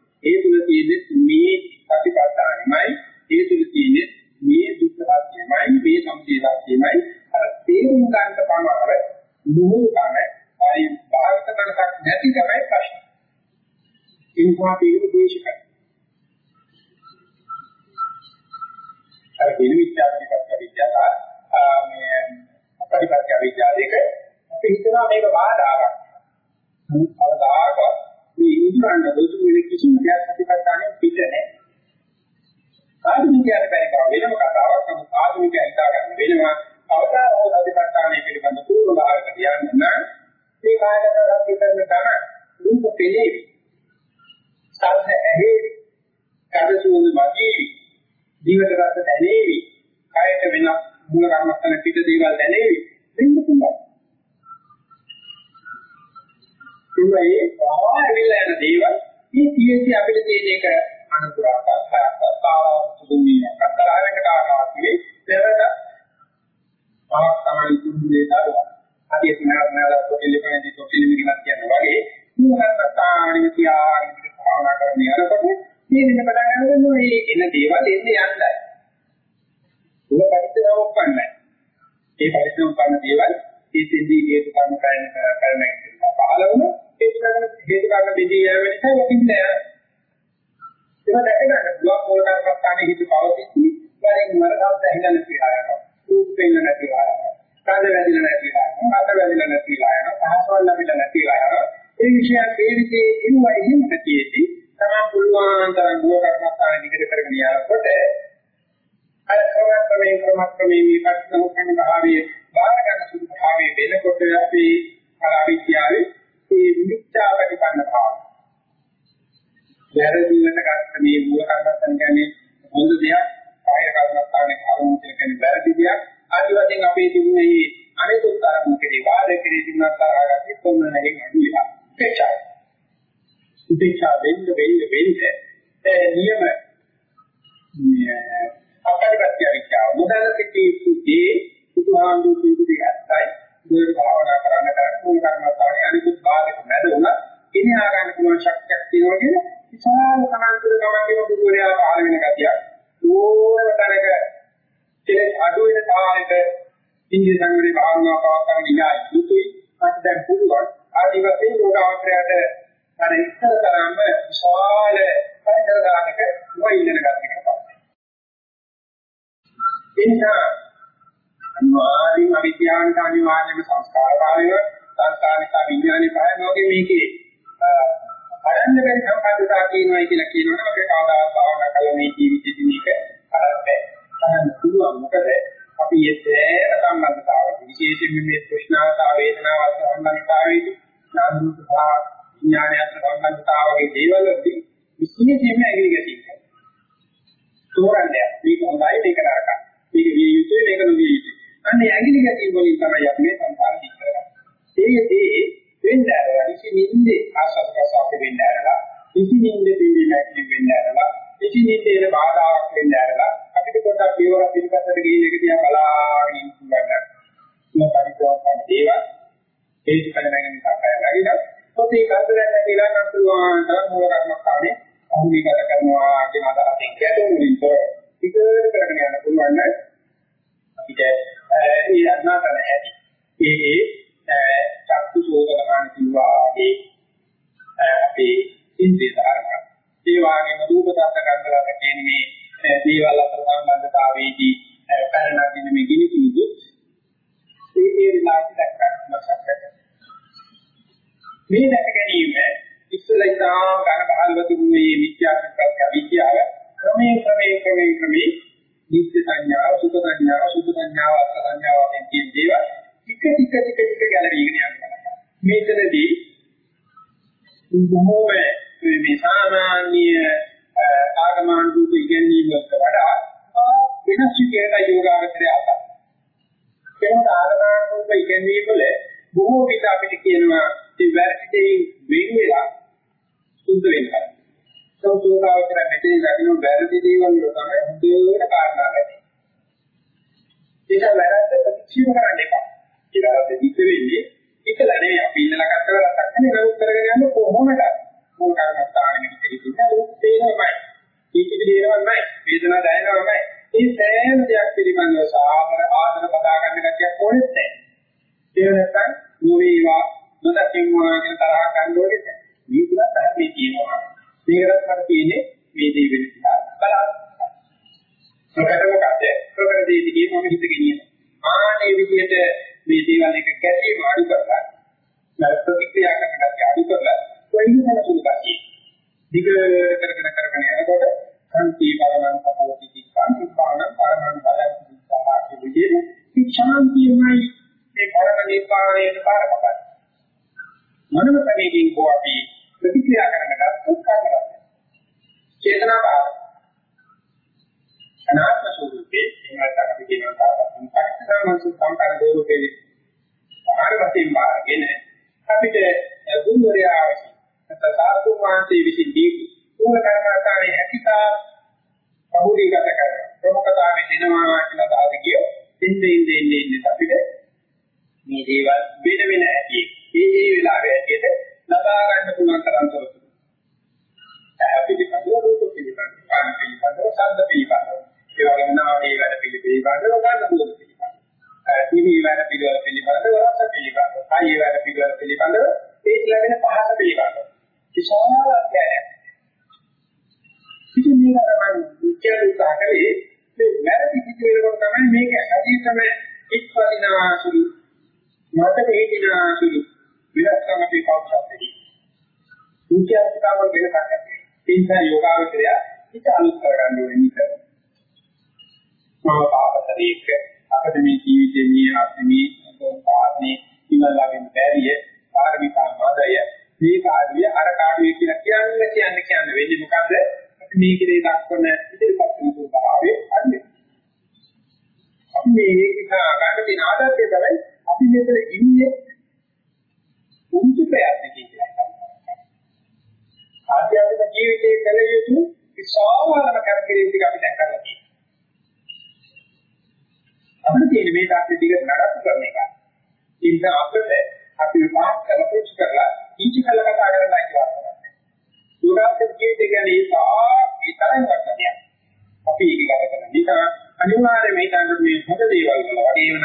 ක්‍රමක්‍රමයෙන් ක්‍රමක්‍රමයෙන් මේ පස්සම කරන භාවයේ බාහිර ගන්න සුදු භාවයේ වෙනකොට අපි අර අවිද්‍යාවේ මේ මිත්‍යා ප්‍රතිපන්න භාව. වැරදිවට ගන්න මේ මූල කර්මස්ථාන කියන්නේ හොඳ දෙයක් බාහිර කර්මස්ථානේ කරුණු කියන්නේ වැරදි දෙයක් ආදි වශයෙන් අපේ තිබුණේ අනිකුත් අරමුණු කෙරේ වාද කෙරේ තිබුණා තරහාගත්තේ කොන්න නැගෙන් අඩු වෙලා. උපේක්ෂා. උපේක්ෂා වෙන්න වෙන්න වෙන්න නියම අපරිපත්‍ය විචාර මුදලකදී සුදී බුදුහාමුදුරු සුදුදී ඇත්තයි. දුර භාවනා කරන්න කරන මූල කර්මස්ථානේ අනිකුත් බාධක නැද උනත් ඉනිහා ගන්න පුළුවන් ශක්තියක් තියෙනවා කියන විශාල කමන්තර ගමන්ගේ බුදුරයා පහළ වෙන ගතියක්. ඕනම තැනක කෙලෙස් අඩු වෙන තාලෙට ඉන්දිය සංගරේ භාවනා පවත්වන ඉඳලා යුතුයි. මට දැන් පුළුවන් ආදි වශයෙන් යෝගාවචරයට අර ඉස්සර තරම්ම විශාල පරිසර දානක නොඉන්න ගතියක් එනිසා අනිවාර්යයෙන්ම අවිද්‍යාවට අනිවාර්යයෙන්ම සංස්කාර භාවය සංස්කාරික විඥානේ පහන වගේ මේකේ හරන්න බැරි සම්බන්ධතා කියනවා කියලා කියනවනේ අපේ කවදාවත් භාවනා කළ මේ ජීවිතේදී මේක කරන්නේ. අහන්න පුළුවන් මොකද අපි ඒ සම්බන්ධතාවය විශේෂයෙන්ම මේ තෘෂ්ණාව වේදනාව සම්බන්ධතාවයේදී නාමරූප විඥානයත් සම්බන්ධතාවයේ දේවල් වලදී විශේෂයෙන්ම ඇගිලි ගැටීම. තෝරන්නේ මේක හොඳයි මේක නරකයි. මේක විය යුතුයි මේක නොවිය යුතුයි. අන්න ඇඟිලි ගැටීම් වලින් තමයි අපි මේ සංසාර දික් කරන්නේ. ඒකදී වෙන්න ඇරලා ඉති නිින්දේ ආසත් ප්‍රසාර වෙන්න ඇරලා ඉති නිින්දේ දෙවි නැති වෙන්න ඇරලා ඉති නිින්දේ බාධාවක් වෙන්න ඇරලා අපිට පොඩ්ඩක් පියවර පිළිපැත්තට ගිහින් ඒක දිහා බලාගෙන ඉන්න ගන්න. මේ පරිපෝෂණ දේවල් ඒ ඉස්සර නැගෙන නිසා කය නැගිලා පොතේ කරදරයක් නැතිලා නම් පුළුවන් තරම් මූල කර්මස්ථානේ අහුවිගත කරනවා කියන අදහසින් ගැටුම් වලින් ටිකට කරගෙන යන්න පුළුවන් නම් අපිට ඒ අඥාතන ඇති. ඒ ඒ චක්කු සෝදනමාන කිව්වා ඒ අපේ ඉන්ද්‍රිය ධාරක. ඒ වගේම රූප දත්ත ගන්ධරක කියන මේ දේවල් අතර සම්බන්ධතාවයේදී පැනනගින මේ ගිනි කිවිදු ඒ ඒ විලාසය දක්වන්න සැකසක. මේ දැක ගැනීම ඉස්සෙල්ලා ඉතාම ඝන බහල්ව තිබුණේ මිත්‍යා ප්‍රත්‍ය විද්‍යාව ක්‍රමයෙන් ක්‍රමයෙන් ක්‍රමයෙන් ක්‍රමයෙන් නිත්‍ය සංඥාව, සුඛ සංඥාව, සුඛ සංඥාව, අස්ස සංඥාව වශයෙන් කියන දේවල් ටික ටික ටික ටික ගැලවිගෙන යනවා. මේතනදී බොහෝම මේ සාමාන්‍ය ආගමන රූප ඉගෙනීම වලට වඩා වෙනස් විදිහට යෝගාවචරය අතර. ඒකට ආගමන රූප ඉගෙනීම වල බොහෝ විට අපිට කියනවා මේ වැරදි දෙයින් වෙන් වෙලා සුද්ධ වෙනවා. සෝතෝකාවචර මෙතේ ලැබෙන වැරදි දේවල් වල තමයි හොඳට කාරණා වැඩි. ඒක වැරද්ද ප්‍රතික්ෂේප කරන්න එපා. ඒ වැරද්ද දික් වෙන්නේ එකලා නෙවෙයි අපි ඉන්නලා ගත්ත වැරද්දක් නෙවෙයි නමුත් කරගෙන යන්න කොහොමද? මොන කාරණාවක් විදිහට කියන්නේ ඒක තේරෙන්නේ. ඒක පිළිවෙලවයි වේදනාව දැනෙනවමයි. මේ සෑම දෙයක් පිළිබඳව සාමර ආදර බදා ගන්න ගැටියක් ඕනෙත් නැහැ. ඒ නැත්නම් නොවේවා නොදකින්වා කියන තරහ ගන්න ඕනෙත් නැහැ. මේ තුල තමයි තියෙනවා. මේකට මම කියන්නේ මේ දේ වෙන නිසා බලාපොරොත්තු. ප්‍රකට මොකද? ප්‍රකට දේ දිගේ මම හිත ගෙනියනවා. ආනේ විදිහට මේ දේවල් එක ගැටේ මාරු කරලා ප්‍රතික්‍රියා කරන කටි අඩු කරලා කොයිනම සුළුකතියි. දිගට ඉන්න අපිට අපි විපාක කරපොච්ච කරලා කීච කළා කතා කරන්න කියලා කරන්නේ. සූරාත්කේත කියන්නේ ඒක ඉතරම් වටනයක්. අපි ඒක ගත කරන නිසා අනිවාර්යයෙන්ම හිතන්න මේ හොඳ දේවල් වල වගේම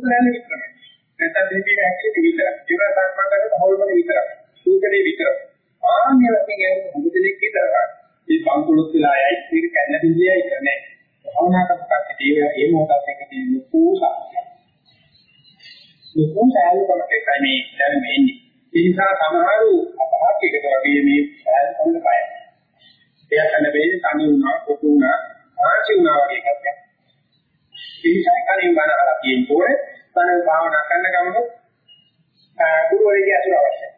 ඒ බුදු උත්තරයන් විතරයි නැත්නම් දෙවියන් ඇක්ටිවිටි විතරයි. ජීවන සම්පන්නකට හොල්මනේ විතරයි. සූකනේ විතරයි. ආන්‍ය වශයෙන් මුදලෙක් විතරයි. මේ බංකුලොත් වෙලා යයි මේක කැඩලා බින්දියයි කියන්නේ. භවනා කරපුවාට ඒ ඒ මොහොතත් එක තියෙන පූසා. මේ පූසාවේ කොටේ තමයි දැන් මෙන්නේ. ඒ නිසා සමහරු අපහාසයකට වගේ මේ සෑහන කොන්න බය. එයා කන වේද තනි වුණා, කොටු වුණා, ආචි වුණා වගේ එකක්. ඒ නිසා කලින් බලලා තියෙන්නේ බණ භාවනා කරන ගමන ගුරුවරයෙක් ඇසුර අවශ්‍යයි.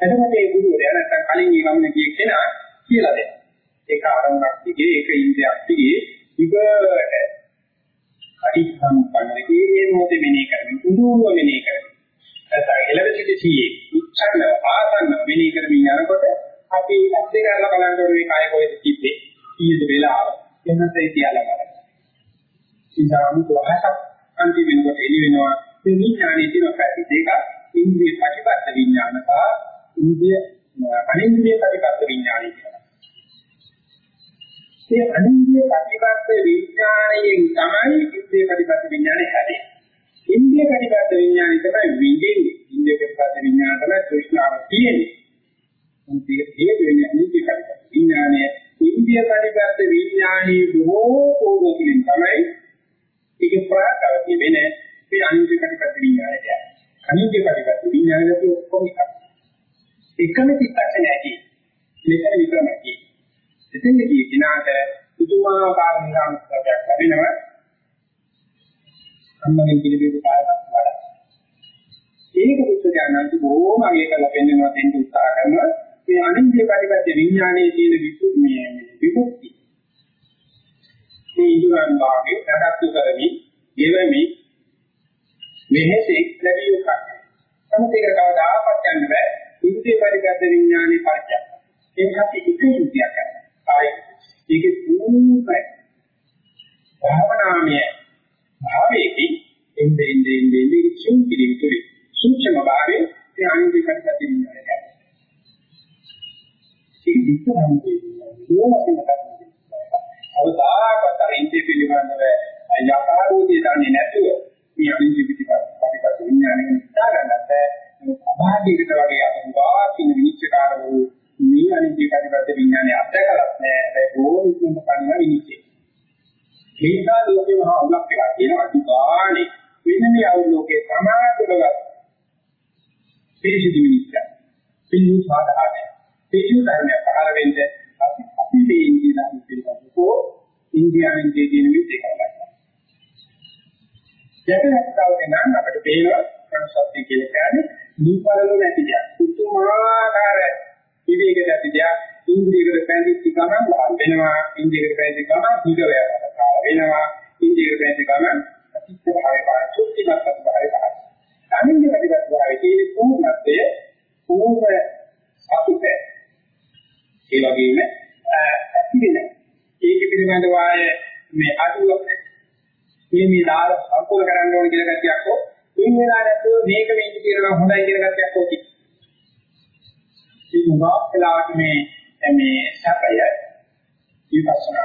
එතකොට මේ ගුරුවරයා නැත්නම් කලින් මේ ගමන ගිය කෙනා කියලා දෙනවා. ඒක ආරම්භක් දිගේ ඒක ඉන්ද්‍රියක් දිගේ විගට අටිසම්පන්නකේ මේ මොහොතේ මෙනේ කරමින් උදුව මෙනේ කරමින් නැත්නම් එළවෙසිටියේ උච්චන්න ආසන්න මෙනේ කරමින් යනකොට අපි අත්දේ කරලා බලන්න ඕනේ කාය කොහෙද තිබ්බේ කීයද වෙලාව එන්නත් ඒ තියලා බලන්න. ඉතින් ප්‍රහසක් අන්තිම වෙනකොට එළි වෙනවා මේ විඥානයේ තියෙන පැති දෙක ඉන්ද්‍රිය ප්‍රතිපත්ත විඥාන සහ ඉන්ද්‍රිය අනින්ද්‍රිය ප්‍රතිපත්ත විඥානය කියලා. මේ අනින්ද්‍රිය ප්‍රතිපත්ත විඥානයෙන් තමයි ඉන්ද්‍රිය ප්‍රතිපත්ත විඥානය හැදෙන්නේ. ඉන්ද්‍රිය ප්‍රතිපත්ත විඥානය තමයි විඳින්නේ. ඉන්ද්‍රිය ප්‍රතිපත්ත විඥාන තමයි තෘෂ්ණාව තියෙන්නේ. මේක හේතු වෙන්නේ අනින්ද්‍රිය ප්‍රතිපත්ත විඥානය. ඉන්ද්‍රිය ප්‍රතිපත්ත විඥානයේ බොහෝ කෝපකින් තමයි ඒක ප්‍රාකෘතික වෙන මේ අනිත්‍ය කටිපත් විඥානයට යනවා. අනිත්‍ය කටිපත් විඥානයට ඔක්කොම එකක්. එකම චිත්තක්ෂණයයි. මෙතන විතරමයි. එතෙන් කිය කිනාට පුදුමාකාර නිරාමස්කයක් ලැබෙනවා. අම්මගෙන් පිළිබිඹු කාලයක් වඩා. ඒක පුත්‍රයන්න්ට බොහොම අගය කරලා පෙන්වනවා දෙන්න උත්සාහ කරනවා. මේ අනිත්‍ය කටිපත් විඥානයේ තියෙන මෙහෙසේ ලැබිය යුතුයි. නමුත් ඒක කවදාවත් යන්න බෑ. ඉන්ද්‍රිය පරිගත විඥානේ පරිච්ඡය. ඒකත් එක ඉන්ද්‍රියක් විපස්සනා